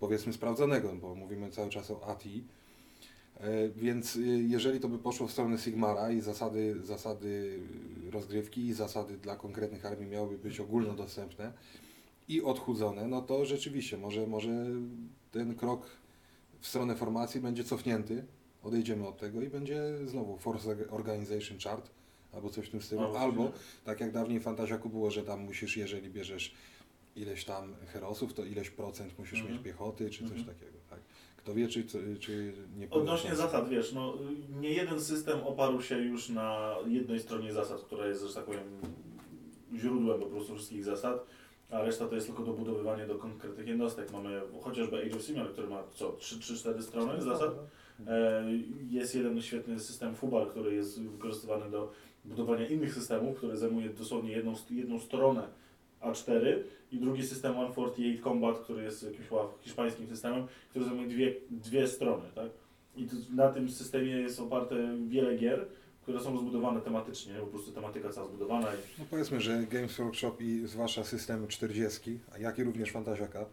powiedzmy sprawdzonego, bo mówimy cały czas o ATI. E, Więc y, jeżeli to by poszło w stronę Sigmara i zasady, zasady rozgrywki i zasady dla konkretnych armii miałyby być ogólnodostępne i odchudzone, no to rzeczywiście może, może ten krok w stronę formacji będzie cofnięty, odejdziemy od tego i będzie znowu Force Organization Chart albo coś w tym stylu, Albo tak jak dawniej w Fantasiaku było, że tam musisz, jeżeli bierzesz ileś tam herosów, to ileś procent musisz Mhm. mieć piechoty, czy coś Mhm. takiego, tak? Kto wie, czy, czy nie Odnośnie polecam. zasad, wiesz, no nie jeden system oparł się już na jednej stronie zasad, która jest, że tak powiem, źródłem po prostu wszystkich zasad, a reszta to jest tylko dobudowywanie do konkretnych jednostek. Mamy chociażby Age of Sigmar, który ma co, 3-4 strony zasad. E, Jest jeden świetny system Fubal, który jest wykorzystywany do budowania innych systemów, który zajmuje dosłownie jedną, jedną stronę A4 i drugi system 148 Combat, który jest jakimś hiszpańskim systemem, który zajmuje dwie, dwie strony. Tak? I na tym systemie jest oparte wiele gier, które są zbudowane tematycznie, po prostu tematyka cała zbudowana. I, No powiedzmy, że Games Workshop i zwłaszcza system 40, a jak i również Fantasiaka,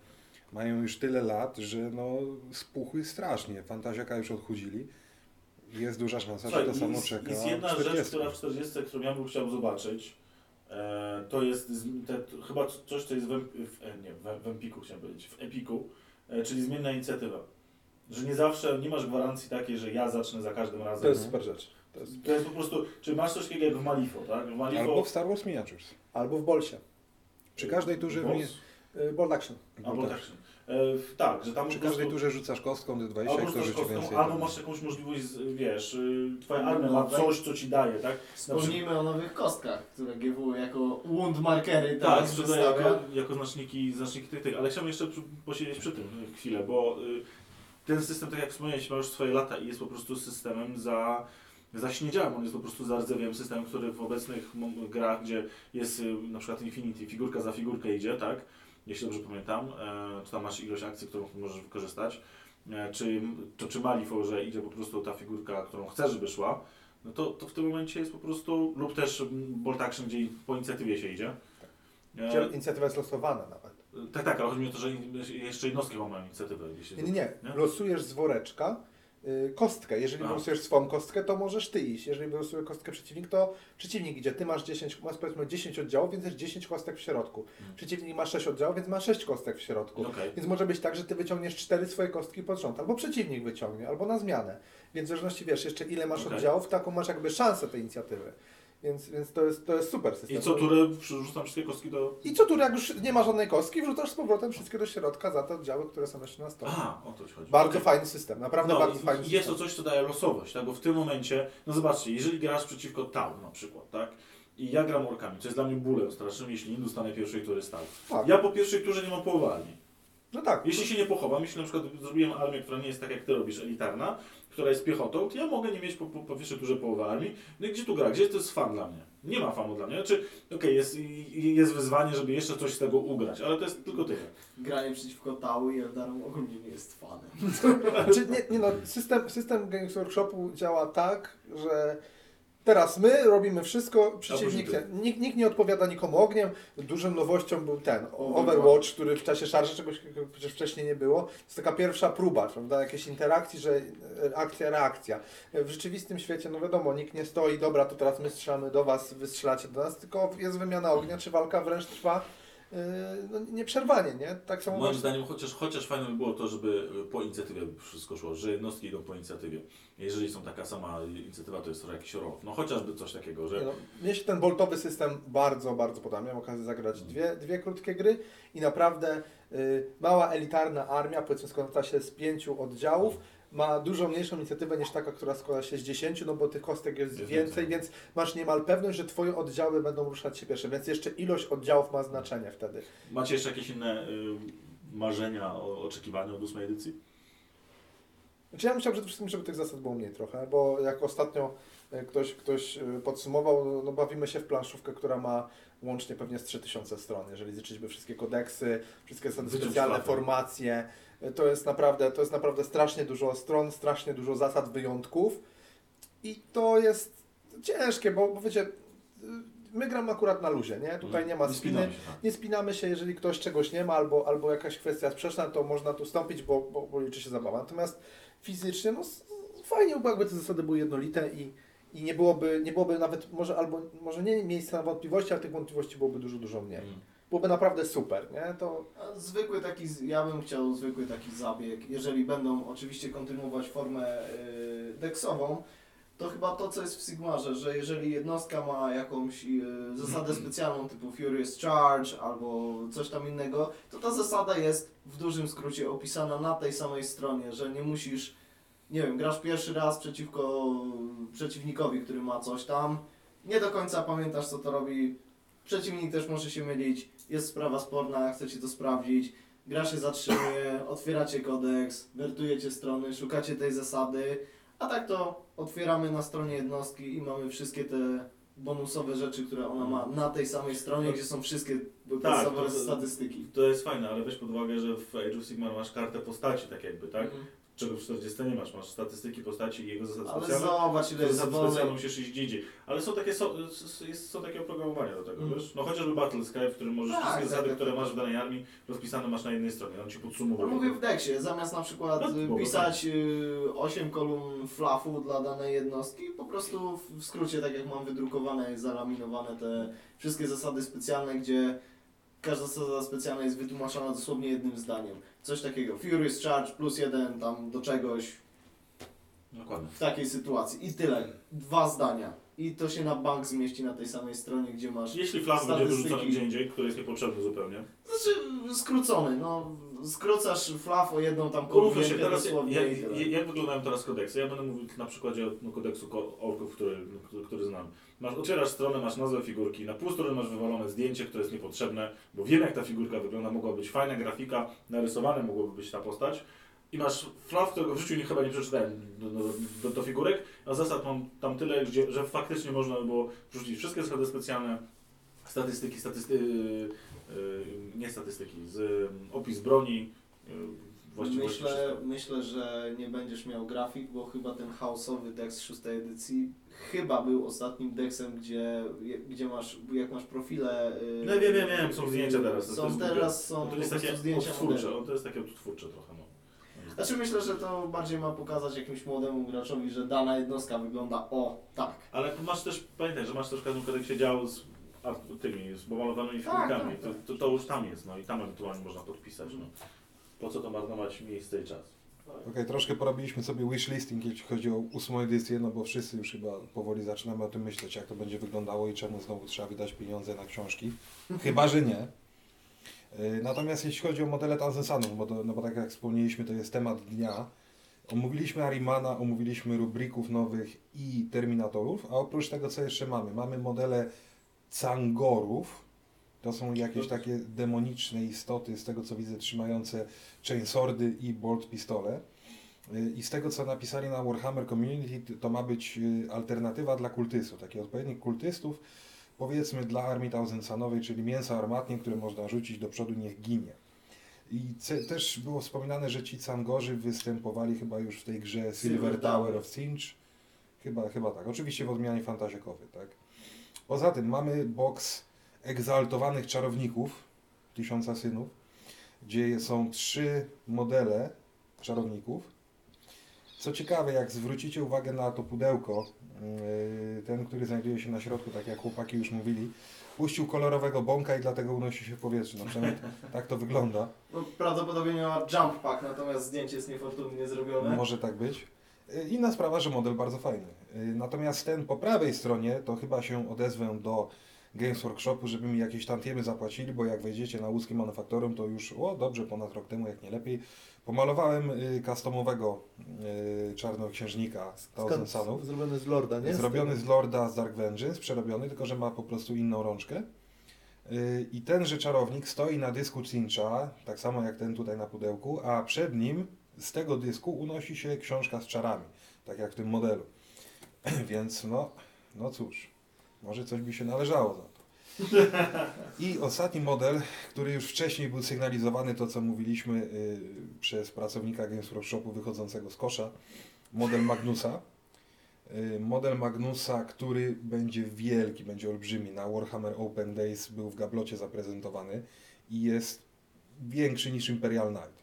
mają już tyle lat, że no spuchły strasznie. Fantasiaka już odchudzili. Jest duża szansa, że to samo czeka jest jedna rzecz, 40. która w 40, którą ja bym chciał zobaczyć. E, to jest te, chyba coś, co jest w, w, e, nie, w, w Empiku chciałem powiedzieć, w Epiku, e, czyli zmienna inicjatywa. Że nie zawsze, nie masz gwarancji takiej, że ja zacznę za każdym razem. To jest super rzecz. To jest... To jest po prostu, czy masz coś takiego jak w Malifo, tak? W Malifo... Albo w Star Wars Miniatures. Albo w Bolsie. Przy każdej turze nie... Y, Bold Action. Albo tak. E, tak, że tam Przy po prostu... każdej turze rzucasz kostką D20 Albo, i kto rzucasz rzuci kostką, więcej. albo masz jakąś możliwość, wiesz, y, twoja armia ma coś, co ci daje, tak? Wspomnijmy o nowych kostkach, które GW jako wound markery Tak, wystawia. jako, jako znaczniki, znaczniki tych, tych, ale chciałbym jeszcze posiedzieć przy tym chwilę, bo y, ten system, tak jak wspomniałeś, ma już swoje lata i jest po prostu systemem za, za śniedziałem. On jest po prostu za rdzewiem system, który w obecnych grach, gdzie jest y, na przykład Infinity, figurka za figurkę idzie, tak? Jeśli dobrze pamiętam, e, to tam masz ilość akcji, którą możesz wykorzystać. E, czy, to czy Malifo, że idzie po prostu ta figurka, którą chcesz, żeby szła, no to, to w tym momencie jest po prostu, lub też Bolt Action, gdzie po inicjatywie się idzie. E, Gdzie Inicjatywa jest losowana nawet. tak, tak, ale chodzi mi o to, że jeszcze jednostki mają inicjatywę. Jeśli Nie, nie, nie. Nie? Losujesz z woreczka kostkę. Jeżeli wylosujesz swoją kostkę, to możesz ty iść. Jeżeli wylosuje kostkę przeciwnik, to przeciwnik idzie. Ty masz 10, masz powiedzmy 10 oddziałów, więc jest 10 kostek w środku. Mhm. Przeciwnik ma 6 oddziałów, więc ma 6 kostek w środku. Okej. Więc może być tak, że ty wyciągniesz cztery swoje kostki pod rząd, albo przeciwnik wyciągnie, albo na zmianę. Więc w zależności wiesz jeszcze ile masz Okej. oddziałów, taką masz jakby szansę tej inicjatywy. Więc, więc to, jest, to jest super system. I co turę wrzucam wszystkie kostki do... I co turę, jak już nie ma żadnej kostki, wrzucasz z powrotem wszystkie do środka za te oddziały, które są jeszcze na stole. Aha, o to ci chodzi. Bardzo Okej. fajny system, naprawdę No, bardzo fajny i jest to system. coś, co daje losowość, tak? Bo w tym momencie, no zobaczcie, jeżeli grasz przeciwko Tau na przykład, tak? I ja gram orkami, co jest dla mnie bólem strasznym, jeśli nie dostanę pierwszej tury z Tau. Tak. Ja po pierwszej turze nie mam połowy armii. No tak. Jeśli się nie pochowam, jeśli na przykład zrobiłem armię, która nie jest tak jak ty robisz, elitarna, która jest piechotą, to ja mogę nie mieć po, po, po pierwszej turze połowy armii. No i gdzie tu gra? Gdzie to jest fan dla mnie? Nie ma fanu dla mnie. Znaczy, okej, jest, i- jest wyzwanie, żeby jeszcze coś z tego ugrać, ale to jest tylko tyle. Granie przeciwko Tau i Eldarom ogólnie nie jest fanem. Znaczy, nie, nie no, system, system Games Workshopu działa tak, że teraz my robimy wszystko, przeciwnik, nikt, nikt nie odpowiada nikomu ogniem. Dużą nowością był ten Overwatch. Który w czasie szarży czegoś przecież wcześniej nie było. To jest taka pierwsza próba, prawda, jakiejś interakcji, że e, akcja, reakcja. W rzeczywistym świecie, no wiadomo, nikt nie stoi, dobra, to teraz my strzelamy do was, wy strzelacie do nas, tylko jest wymiana ognia, czy walka wręcz trwa no, nieprzerwanie, nie? Tak samo Moim właśnie- zdaniem chociaż, chociaż fajne by było to, żeby po inicjatywie wszystko szło, że jednostki idą po inicjatywie. Jeżeli są taka sama inicjatywa, to jest jakiś rok. No chociażby coś takiego, że Nie No, mnie się ten boltowy system bardzo, bardzo podoba. Miałem okazję zagrać dwie, dwie krótkie gry i naprawdę y, mała elitarna armia, powiedzmy składa się z pięciu oddziałów, ma dużo mniejszą inicjatywę niż taka, która składa się z dziesięciu, no bo tych kostek jest, Jest więcej, więc masz niemal pewność, że twoje oddziały będą ruszać się pierwsze, więc jeszcze ilość oddziałów ma znaczenie wtedy. macie jeszcze jakieś inne y, marzenia, o, oczekiwania od ósmej edycji? Znaczy ja chciał przede wszystkim, żeby tych zasad było mniej trochę, bo jak ostatnio e, ktoś, ktoś e, podsumował, no, no bawimy się w planszówkę, która ma łącznie pewnie z 3000 stron, jeżeli zliczyliby wszystkie kodeksy, wszystkie specjalne, formacje, to jest naprawdę, to jest naprawdę strasznie dużo stron, strasznie dużo zasad, wyjątków i to jest ciężkie, bo, bo wiecie, my gramy akurat na luzie, nie? Tutaj nie ma spiny, spinamy się, tak. nie spinamy się, jeżeli ktoś czegoś nie ma albo, albo jakaś kwestia sprzeczna, to można tu stąpić, bo, bo, bo liczy się zabawa. Natomiast fizycznie, no fajnie by jakby te zasady były jednolite i, i nie, byłoby, nie byłoby nawet, może albo, może nie miejsca na wątpliwości, ale tych wątpliwości byłoby dużo, dużo mniej. Mm. Byłoby naprawdę super, nie? To Zwykły taki, ja bym chciał zwykły taki zabieg, jeżeli będą oczywiście kontynuować formę y, deksową, to chyba to, co jest w Sigmarze, że jeżeli jednostka ma jakąś y, zasadę specjalną typu Furious Charge albo coś tam innego, to ta zasada jest w dużym skrócie opisana na tej samej stronie, że nie musisz, nie wiem, grasz pierwszy raz przeciwko przeciwnikowi, który ma coś tam, nie do końca pamiętasz, co to robi, przeciwnik też może się mylić, jest sprawa sporna, chcecie to sprawdzić, gra się zatrzymuje, otwieracie kodeks, wertujecie strony, szukacie tej zasady, a tak to otwieramy na stronie jednostki i mamy wszystkie te bonusowe rzeczy, które ona ma na tej samej stronie, gdzie są wszystkie Tak, podstawowe to- statystyki. To jest fajne, ale weź pod uwagę, że w Age of Sigmar masz kartę postaci, tak jakby, tak? Mhm. Czego w 40 nie masz, masz statystyki postaci i jego zasady Ale specjalne. zobacz ile jest zasady specjalne musisz iść. Ale są takie, są, jest, są takie oprogramowania do tego, Mm. wiesz? No chociażby Battle Sky, w którym możesz Tak, wszystkie tak, zasady, tak, które tak. masz w danej armii, rozpisane masz na jednej stronie. On ci No podsumowuje. mówię w deksie, zamiast na przykład No, y, pisać y, 8 kolumn flafu dla danej jednostki, po prostu w- w skrócie, tak jak mam wydrukowane i zalaminowane te wszystkie zasady specjalne, gdzie każda zasada specjalna jest wytłumaczona dosłownie jednym zdaniem. Coś takiego, Furious Charge plus jeden tam do czegoś Dokładnie. w takiej sytuacji i tyle. Dwa zdania. I to się na bank zmieści na tej samej stronie, gdzie masz Jeśli flash będzie Statystyki. wyrzucony gdzie indziej, który jest niepotrzebny zupełnie. Znaczy skrócony, no skrócasz flaf o jedną tam Umówmy się, teraz dosłownie jak, jak, jak wyglądają teraz kodeksy? Ja będę mówił na przykładzie no, kodeksu ko- orków, który, który, który znam. Masz, otwierasz stronę, masz nazwę figurki, na pół strony masz wywalone zdjęcie, które jest niepotrzebne, bo wiem jak ta figurka wygląda, mogła być fajna grafika, narysowana mogłaby być ta postać. I masz flaw, którego w życiu nie, chyba nie przeczytałem do, do, do, figurek, a zasad mam tam tyle, gdzie, że faktycznie można by było wrzucić wszystkie zasady specjalne, statystyki, statystyki, nie statystyki, z y, opis broni, y, właściwości Myślę, wszystko. myślę, że nie będziesz miał grafik, bo chyba ten chaosowy dex szóstej edycji chyba był ostatnim dexem, gdzie, gdzie masz, jak masz profile... yy, No wiem, wiem, wiem, są zdjęcia teraz, Są jest teraz, są No to jest takie zdjęcia odtwórcze, on to jest takie odtwórcze trochę, no. Znaczy myślę, że to bardziej ma pokazać jakimś młodemu graczowi, że dana jednostka wygląda o tak. Ale masz też, pamiętaj, że masz też w każdym kodeksie dział z art, tymi, z pomalowanymi Tak, figurkami. tak, tak. To, to, to już tam jest, no i tam ewentualnie można podpisać. No. Po co to marnować miejsce i czas? Okej, troszkę porobiliśmy sobie wishlisting, jeśli chodzi o ósmą edycję, no bo wszyscy już chyba powoli zaczynamy o tym myśleć, jak to będzie wyglądało i czemu znowu trzeba wydać pieniądze na książki. Chyba, że nie. Yy, Natomiast jeśli chodzi o modele Thousand Sunów, bo, to, no bo tak jak wspomnieliśmy, to jest temat dnia. Omówiliśmy Arimana, omówiliśmy rubrików nowych i Terminatorów, a oprócz tego co jeszcze mamy? Mamy modele Cangorów, to są jakieś takie demoniczne istoty, z tego co widzę, trzymające chainswordy i bolt pistole. Y, I z tego co napisali na Warhammer Community, to ma być y, alternatywa dla kultystów, taki odpowiednik kultystów, powiedzmy dla armii Thousand Sunowej, czyli mięso armatnie, które można rzucić do przodu, niech ginie. I też było wspominane, że ci Cangorzy występowali chyba już w tej grze Silver, Tower of Sinch. Chyba, chyba tak. Oczywiście w odmianie fantazjakowej, tak. Poza tym mamy box egzaltowanych czarowników, tysiąca synów, gdzie są trzy modele czarowników. Co ciekawe, jak zwrócicie uwagę na to pudełko, yy, ten, który znajduje się na środku, tak jak chłopaki już mówili, puścił kolorowego bąka i dlatego unosi się w powietrzu. No przynajmniej tak to wygląda. No, prawdopodobnie ma jump pack, natomiast zdjęcie jest niefortunnie zrobione. Może tak być. Y, Inna sprawa, że model bardzo fajny. Y, Natomiast ten po prawej stronie, to chyba się odezwę do Games Workshopu, żeby mi jakieś tantiemy zapłacili, bo jak wejdziecie na łódzki manufaktorum, to już, o dobrze, ponad rok temu, jak nie lepiej, pomalowałem y, customowego y, czarnoksiężnika Thousand Sunów. Zrobiony z Lorda, nie? Zrobiony z Lorda z Dark Vengeance, przerobiony, tylko że ma po prostu inną rączkę. I tenże czarownik stoi na dysku cincha, tak samo jak ten tutaj na pudełku, a przed nim z tego dysku unosi się książka z czarami, tak jak w tym modelu. Więc no, no cóż, może coś by się należało za to. I ostatni model, który już wcześniej był sygnalizowany, to co mówiliśmy yy, przez pracownika Games Workshopu wychodzącego z kosza, model Magnusa. Y, Model Magnusa, który będzie wielki, będzie olbrzymi. Na Warhammer Open Days był w gablocie zaprezentowany i jest większy niż Imperial Knight.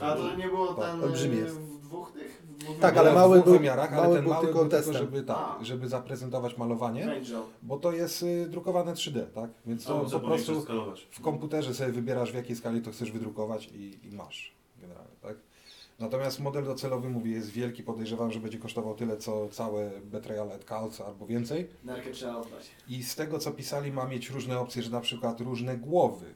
A to nie było ten olbrzymi y, jest. w dwóch tych... W dwóch Tak, wymiarach? ale w mały dwóch był- wymiarach, ale mały ten był mały tylko był tylko, testem. żeby, tak, A. żeby zaprezentować malowanie, bo to jest y, drukowane 3D, tak? Więc to po prostu skalować. w komputerze sobie wybierasz w jakiej skali to chcesz wydrukować i, i masz generalnie, tak? Natomiast model docelowy, mówię, jest wielki, podejrzewam, że będzie kosztował tyle, co całe Betrayal at Calc albo więcej. Nerkę trzeba oddać. I z tego co pisali, ma mieć różne opcje, że na przykład różne głowy.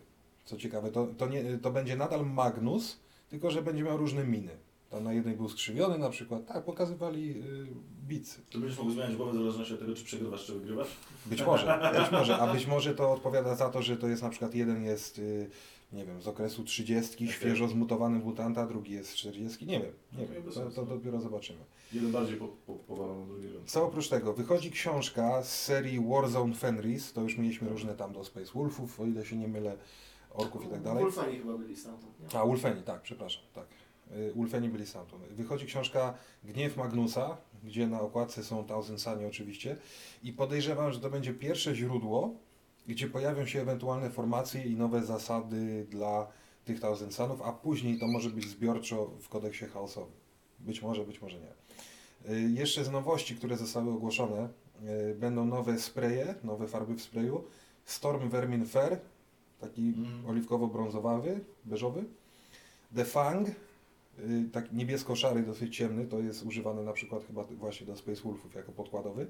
Co ciekawe, to, to, nie, to będzie nadal Magnus, tylko że będzie miał różne miny. Tam na jednej był skrzywiony na przykład. Tak, pokazywali y, bicy. To będziesz mógł zmieniać głowę w zależności od tego, czy przegrywasz, czy wygrywasz? Być może, być może. A być może to odpowiada za to, że to jest na przykład jeden jest, y, nie wiem, z okresu 30, Okej. świeżo zmutowany mutanta, drugi jest z 40. Nie wiem, nie Okej, wiem. To, to dopiero zobaczymy. Jeden bardziej po, po, powalony, drugi wiem. Co oprócz tego, wychodzi książka z serii Warzone Fenris, to już mieliśmy różne tam do Space Wolfów, o ile się nie mylę, orków i tak dalej. Wolfeni chyba byli stamtąd, nie? A, Ulfeni, tak, przepraszam, tak. Y, Ulfeni byli stamtąd. Wychodzi książka Gniew Magnusa, gdzie na okładce są Thousand Sunny oczywiście i podejrzewam, że to będzie pierwsze źródło, gdzie pojawią się ewentualne formacje i nowe zasady dla tych Thousand Sunów, a później to może być zbiorczo w kodeksie chaosowym. Być może, być może nie. Y, Jeszcze z nowości, które zostały ogłoszone, y, będą nowe spraye, nowe farby w sprayu. Storm Vermin Fair, taki Mhm. oliwkowo-brązowawy, beżowy. The Fang, y, tak niebiesko-szary, dosyć ciemny, to jest używany na przykład chyba właśnie do Space Wolfów jako podkładowy.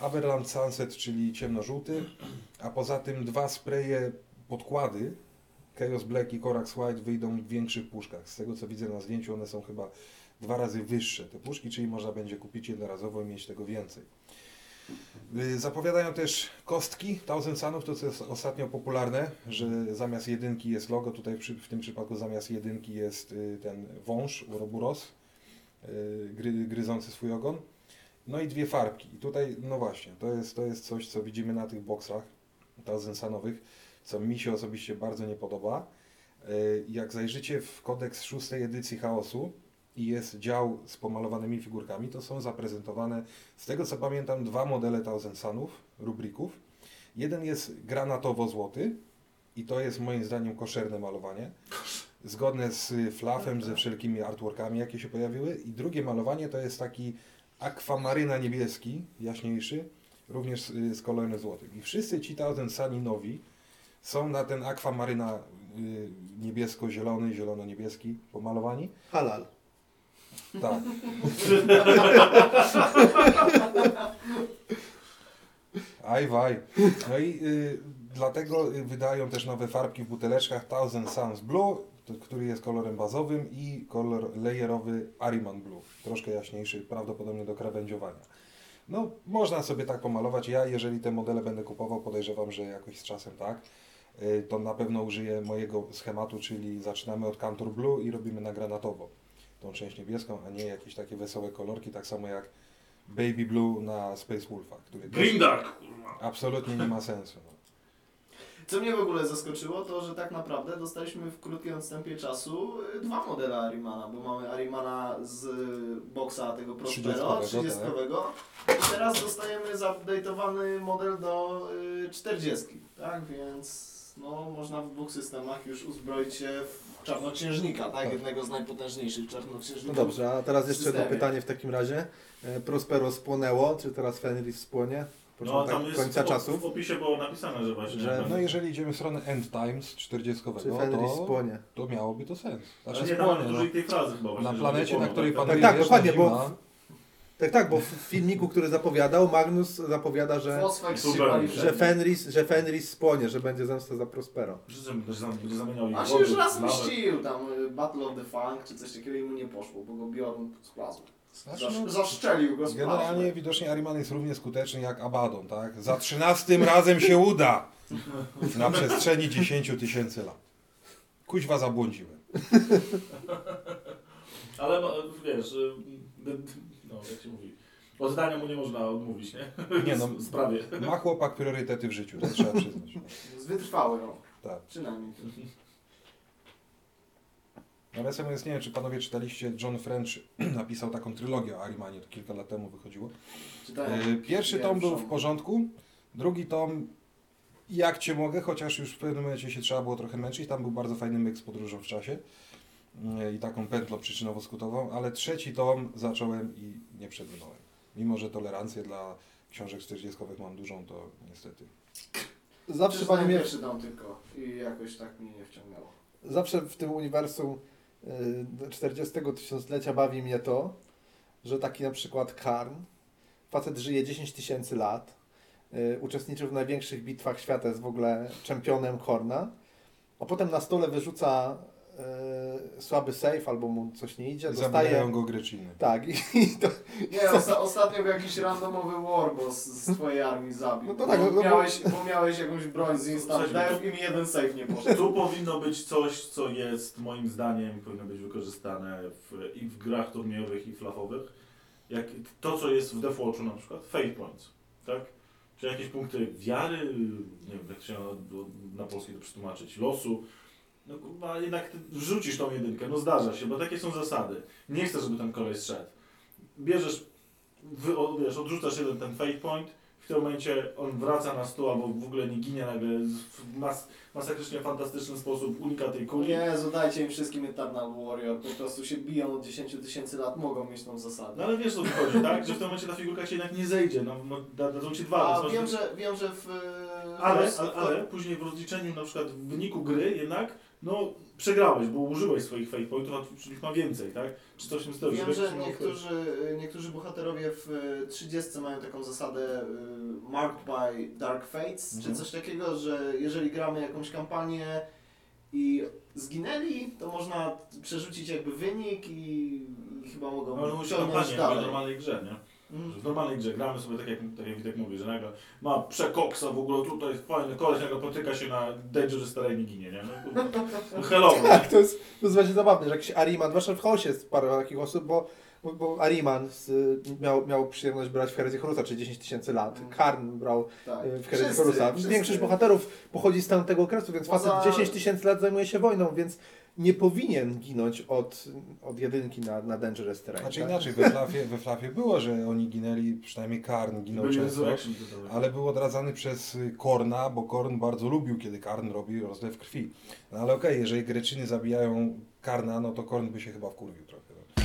Aberland Sunset, czyli ciemno-żółty, a poza tym dwa spraye podkłady, Chaos Black i Corax White wyjdą w większych puszkach. Z tego co widzę na zdjęciu, one są chyba dwa razy wyższe te puszki, czyli można będzie kupić jednorazowo i mieć tego więcej. Y, Zapowiadają też kostki Thousand Sunów, to co jest ostatnio popularne, że zamiast jedynki jest logo, tutaj w tym przypadku zamiast jedynki jest y, ten wąż, Uroburos, y, gry, gryzący swój ogon. No i dwie farbki. I tutaj, no właśnie, to jest, to jest coś, co widzimy na tych boksach Thousand Sunowych, co mi się osobiście bardzo nie podoba. Jak zajrzycie w kodeks szóstej edycji Chaosu i jest dział z pomalowanymi figurkami, to są zaprezentowane, z tego co pamiętam, dwa modele Thousand Sunów, rubrików. Jeden jest granatowo-złoty i to jest moim zdaniem koszerne malowanie. zgodne z flafem, ze wszelkimi artworkami, jakie się pojawiły. I drugie malowanie to jest taki akwamaryna niebieski, jaśniejszy, również z, kolorem złotym. I wszyscy ci Thousand Sunny nowi są na ten akwamaryna y, niebiesko-zielony, zielono-niebieski pomalowani. Halal. Tak. Aj, waj. No i y, dlatego wydają też nowe farbki w buteleczkach Thousand Suns Blue, który jest kolorem bazowym i kolor layerowy Ariman Blue. Troszkę jaśniejszy, prawdopodobnie do krawędziowania. No, można sobie tak pomalować. Ja, jeżeli te modele będę kupował, podejrzewam, że jakoś z czasem tak, y, to na pewno użyję mojego schematu, czyli zaczynamy od Contour Blue i robimy na granatowo tą część niebieską, a nie jakieś takie wesołe kolorki, tak samo jak Baby Blue na Space Wolfa, który Grimdark! kurwa. absolutnie nie ma sensu. No. Co mnie w ogóle zaskoczyło, to że tak naprawdę dostaliśmy w krótkim odstępie czasu y, dwa modele Arimana, bo mamy Arimana z boksa tego Prospero 30, 30 i teraz dostajemy zupdate'owany model do y, 40, tak? Więc no, można w dwóch systemach już uzbroić się w czarnoksiężnika, tak? Tak. Jednego z najpotężniejszych No czarnoksiężników. dobrze, a teraz jeszcze jedno pytanie w takim razie. E, Prospero spłonęło, czy teraz Fenris spłonie? No Początek tam jest końca w, czasów? w opisie było napisane, że właśnie... Że- no jeżeli idziemy w stronę End Times 40, Czy Fenris to, spłonie? to miałoby to sens. Ale Znaczy nie, spłonie, no. tej frazy chyba właśnie, Na planecie, na której tak, tak. panuje tak, wieczna dokładnie, bo- Tak, tak, bo w filmiku, który zapowiadał, Magnus zapowiada, że, Super. że, Fenris, że Fenris spłonie, że będzie zemsta za Prospero. Wszyscy będą zam- będzie zamieniał ich A się wody, już raz mścił, tam y, Battle of the Funk czy coś takiego i mu nie poszło, bo go Bjorn z plazmy. Znaczy, Zasz, no, zaszczelił go z plazmy. Generalnie widocznie Ariman jest równie skuteczny jak Abaddon, tak? Za trzynastym razem się uda! Na przestrzeni 10 tysięcy lat. Kuźwa zabłądziłem. Ale wiesz, y, d- d- no jak się mówi, oddania mu nie można odmówić, nie? Nie no, sprawie. ma chłopak priorytety w życiu, to trzeba przyznać. Z wytrwały rok, Tak. przynajmniej. Nawiasem jest, nie wiem, czy panowie czytaliście, John French napisał taką trylogię o Arimanie, to kilka lat temu wychodziło. Czytałem E, Pierwszy tom był w porządku, drugi tom jak cię mogę, chociaż już w pewnym momencie się trzeba było trochę męczyć, tam był bardzo fajny myk z podróżą w czasie i taką pętlą przyczynowo-skutową, ale trzeci tom zacząłem i nie przedłynąłem. Mimo, że tolerancję dla książek 40 mam dużą, to niestety. Zawsze panu mnie, pierwszy dom tylko i jakoś tak mnie nie wciągnęło. zawsze w tym uniwersum y, 40 tysiąclecia bawi mnie to, że taki na przykład Karn, facet żyje 10 tysięcy lat, y, uczestniczył w największych bitwach świata, jest w ogóle czempionem Korna, a potem na stole wyrzuca y, słaby safe albo mu coś nie idzie, dostaje... go Gryczyny. Tak, i, i to, Nie, osta ostatnio jakiś randomowy warboss z twojej armii zabił. No to tak, bo, no bo- miałeś, bo miałeś jakąś broń z instant Słuchajcie, death i mi jeden save nie poszedł. Tu powinno być coś, co jest moim zdaniem, powinno być wykorzystane w, i w grach turniejowych i flafowych. Jak to, co jest w Deathwatchu na przykład, fate points, tak? Czy jakieś punkty wiary, nie wiem, jak się na, na polski to przetłumaczyć, losu. No kurwa, jednak ty wrzucisz tą jedynkę, no zdarza się, bo takie są zasady. Nie chcę, żeby ten kolej zszedł. Bierzesz, wy, o, wiesz, odrzucasz jeden ten fate point, w tym momencie on wraca na stół albo w ogóle nie ginie nagle w mas, masakrycznie fantastyczny sposób, unika tej kuli. Jezu, dajcie im wszystkim Eternal Warrior, po prostu się biją od 10 tysięcy lat, mogą mieć tą zasadę. No ale wiesz o co chodzi, tak? Że w tym momencie ta figurka ci jednak nie zejdzie, no, no da- dadzą ci dwa. A wiem, że, wiem, że w... ale, w- ale, ale później w rozliczeniu na przykład w wyniku gry jednak, no przegrałeś, bo użyłeś swoich fate pointów, a ma więcej, tak? Czy coś tym stylu. Wiem, że jakoś miał- niektórzy, niektórzy bohaterowie w y, 30 mają taką zasadę y, Marked by Dark Fates, Mhm. czy coś takiego, że jeżeli gramy jakąś kampanię i zginęli, to można przerzucić jakby wynik i, i chyba mogą No ciągnąć kampanię w dalej. normalnej grze, nie? Mhm. Że w normalnej grze gramy sobie tak jak, tak jak Witek mówi, że nagle ma przekoksa w ogóle tutaj fajny koleś, nagle potyka się na Dangerous Terrain i ginie, nie? No, no hello, Tak, to jest, to jest właśnie zabawne, że jakiś Ariman, zwłaszcza w chaosie jest parę takich osób, bo, bo, bo Ariman z, miał, miał przyjemność brać w Herezji Horusa, czy 10 tysięcy lat. Mm. Karn brał Tak. y, w Herezji Wszyscy, Horusa. Większość bohaterów pochodzi z tamtego okresu, więc Poza- facet 10 tysięcy lat zajmuje się wojną, więc nie powinien ginąć od, od jedynki na, na Dangerous Terrain. Znaczy tak? inaczej, we Flafie, we Flafie było, że oni ginęli, przynajmniej Karn ginął Byli często, ale był odradzany przez Korna, bo Korn bardzo lubił, kiedy Karn robi rozlew krwi. No ale okej, jeżeli Greczyny zabijają Karna, no to Korn by się chyba wkurwił trochę. No.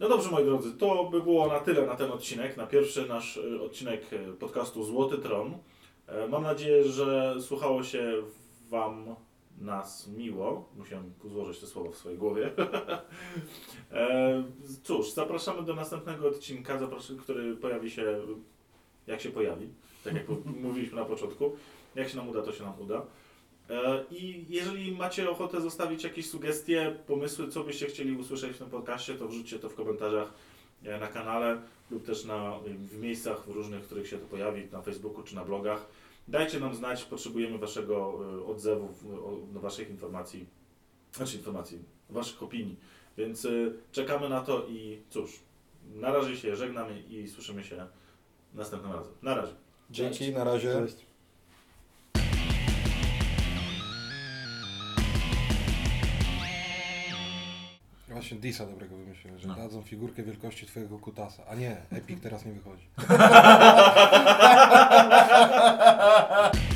No dobrze, moi drodzy, to by było na tyle na ten odcinek, na pierwszy nasz y, odcinek y, podcastu Złoty Tron. E, Mam nadzieję, że słuchało się Wam nas miło. Musiałem złożyć te słowa w swojej głowie. E, Cóż, zapraszamy do następnego odcinka, który pojawi się, jak się pojawi, tak jak mówiliśmy na początku. Jak się nam uda, to się nam uda. E, I jeżeli macie ochotę zostawić jakieś sugestie, pomysły, co byście chcieli usłyszeć w tym podcaście, to wrzućcie to w komentarzach na kanale lub też na, w miejscach w różnych, w których się to pojawi, na Facebooku czy na blogach. Dajcie nam znać, potrzebujemy Waszego e, odzewu, Waszych informacji, znaczy informacji, Waszych opinii. Więc e, czekamy na to i cóż, na razie się żegnamy i słyszymy się następnym razem. Na razie. Dzięki, na razie. Cześć. Właśnie Disa dobrego wymyśliłem, że No. dadzą figurkę wielkości twojego kutasa. A nie, Epic teraz nie wychodzi.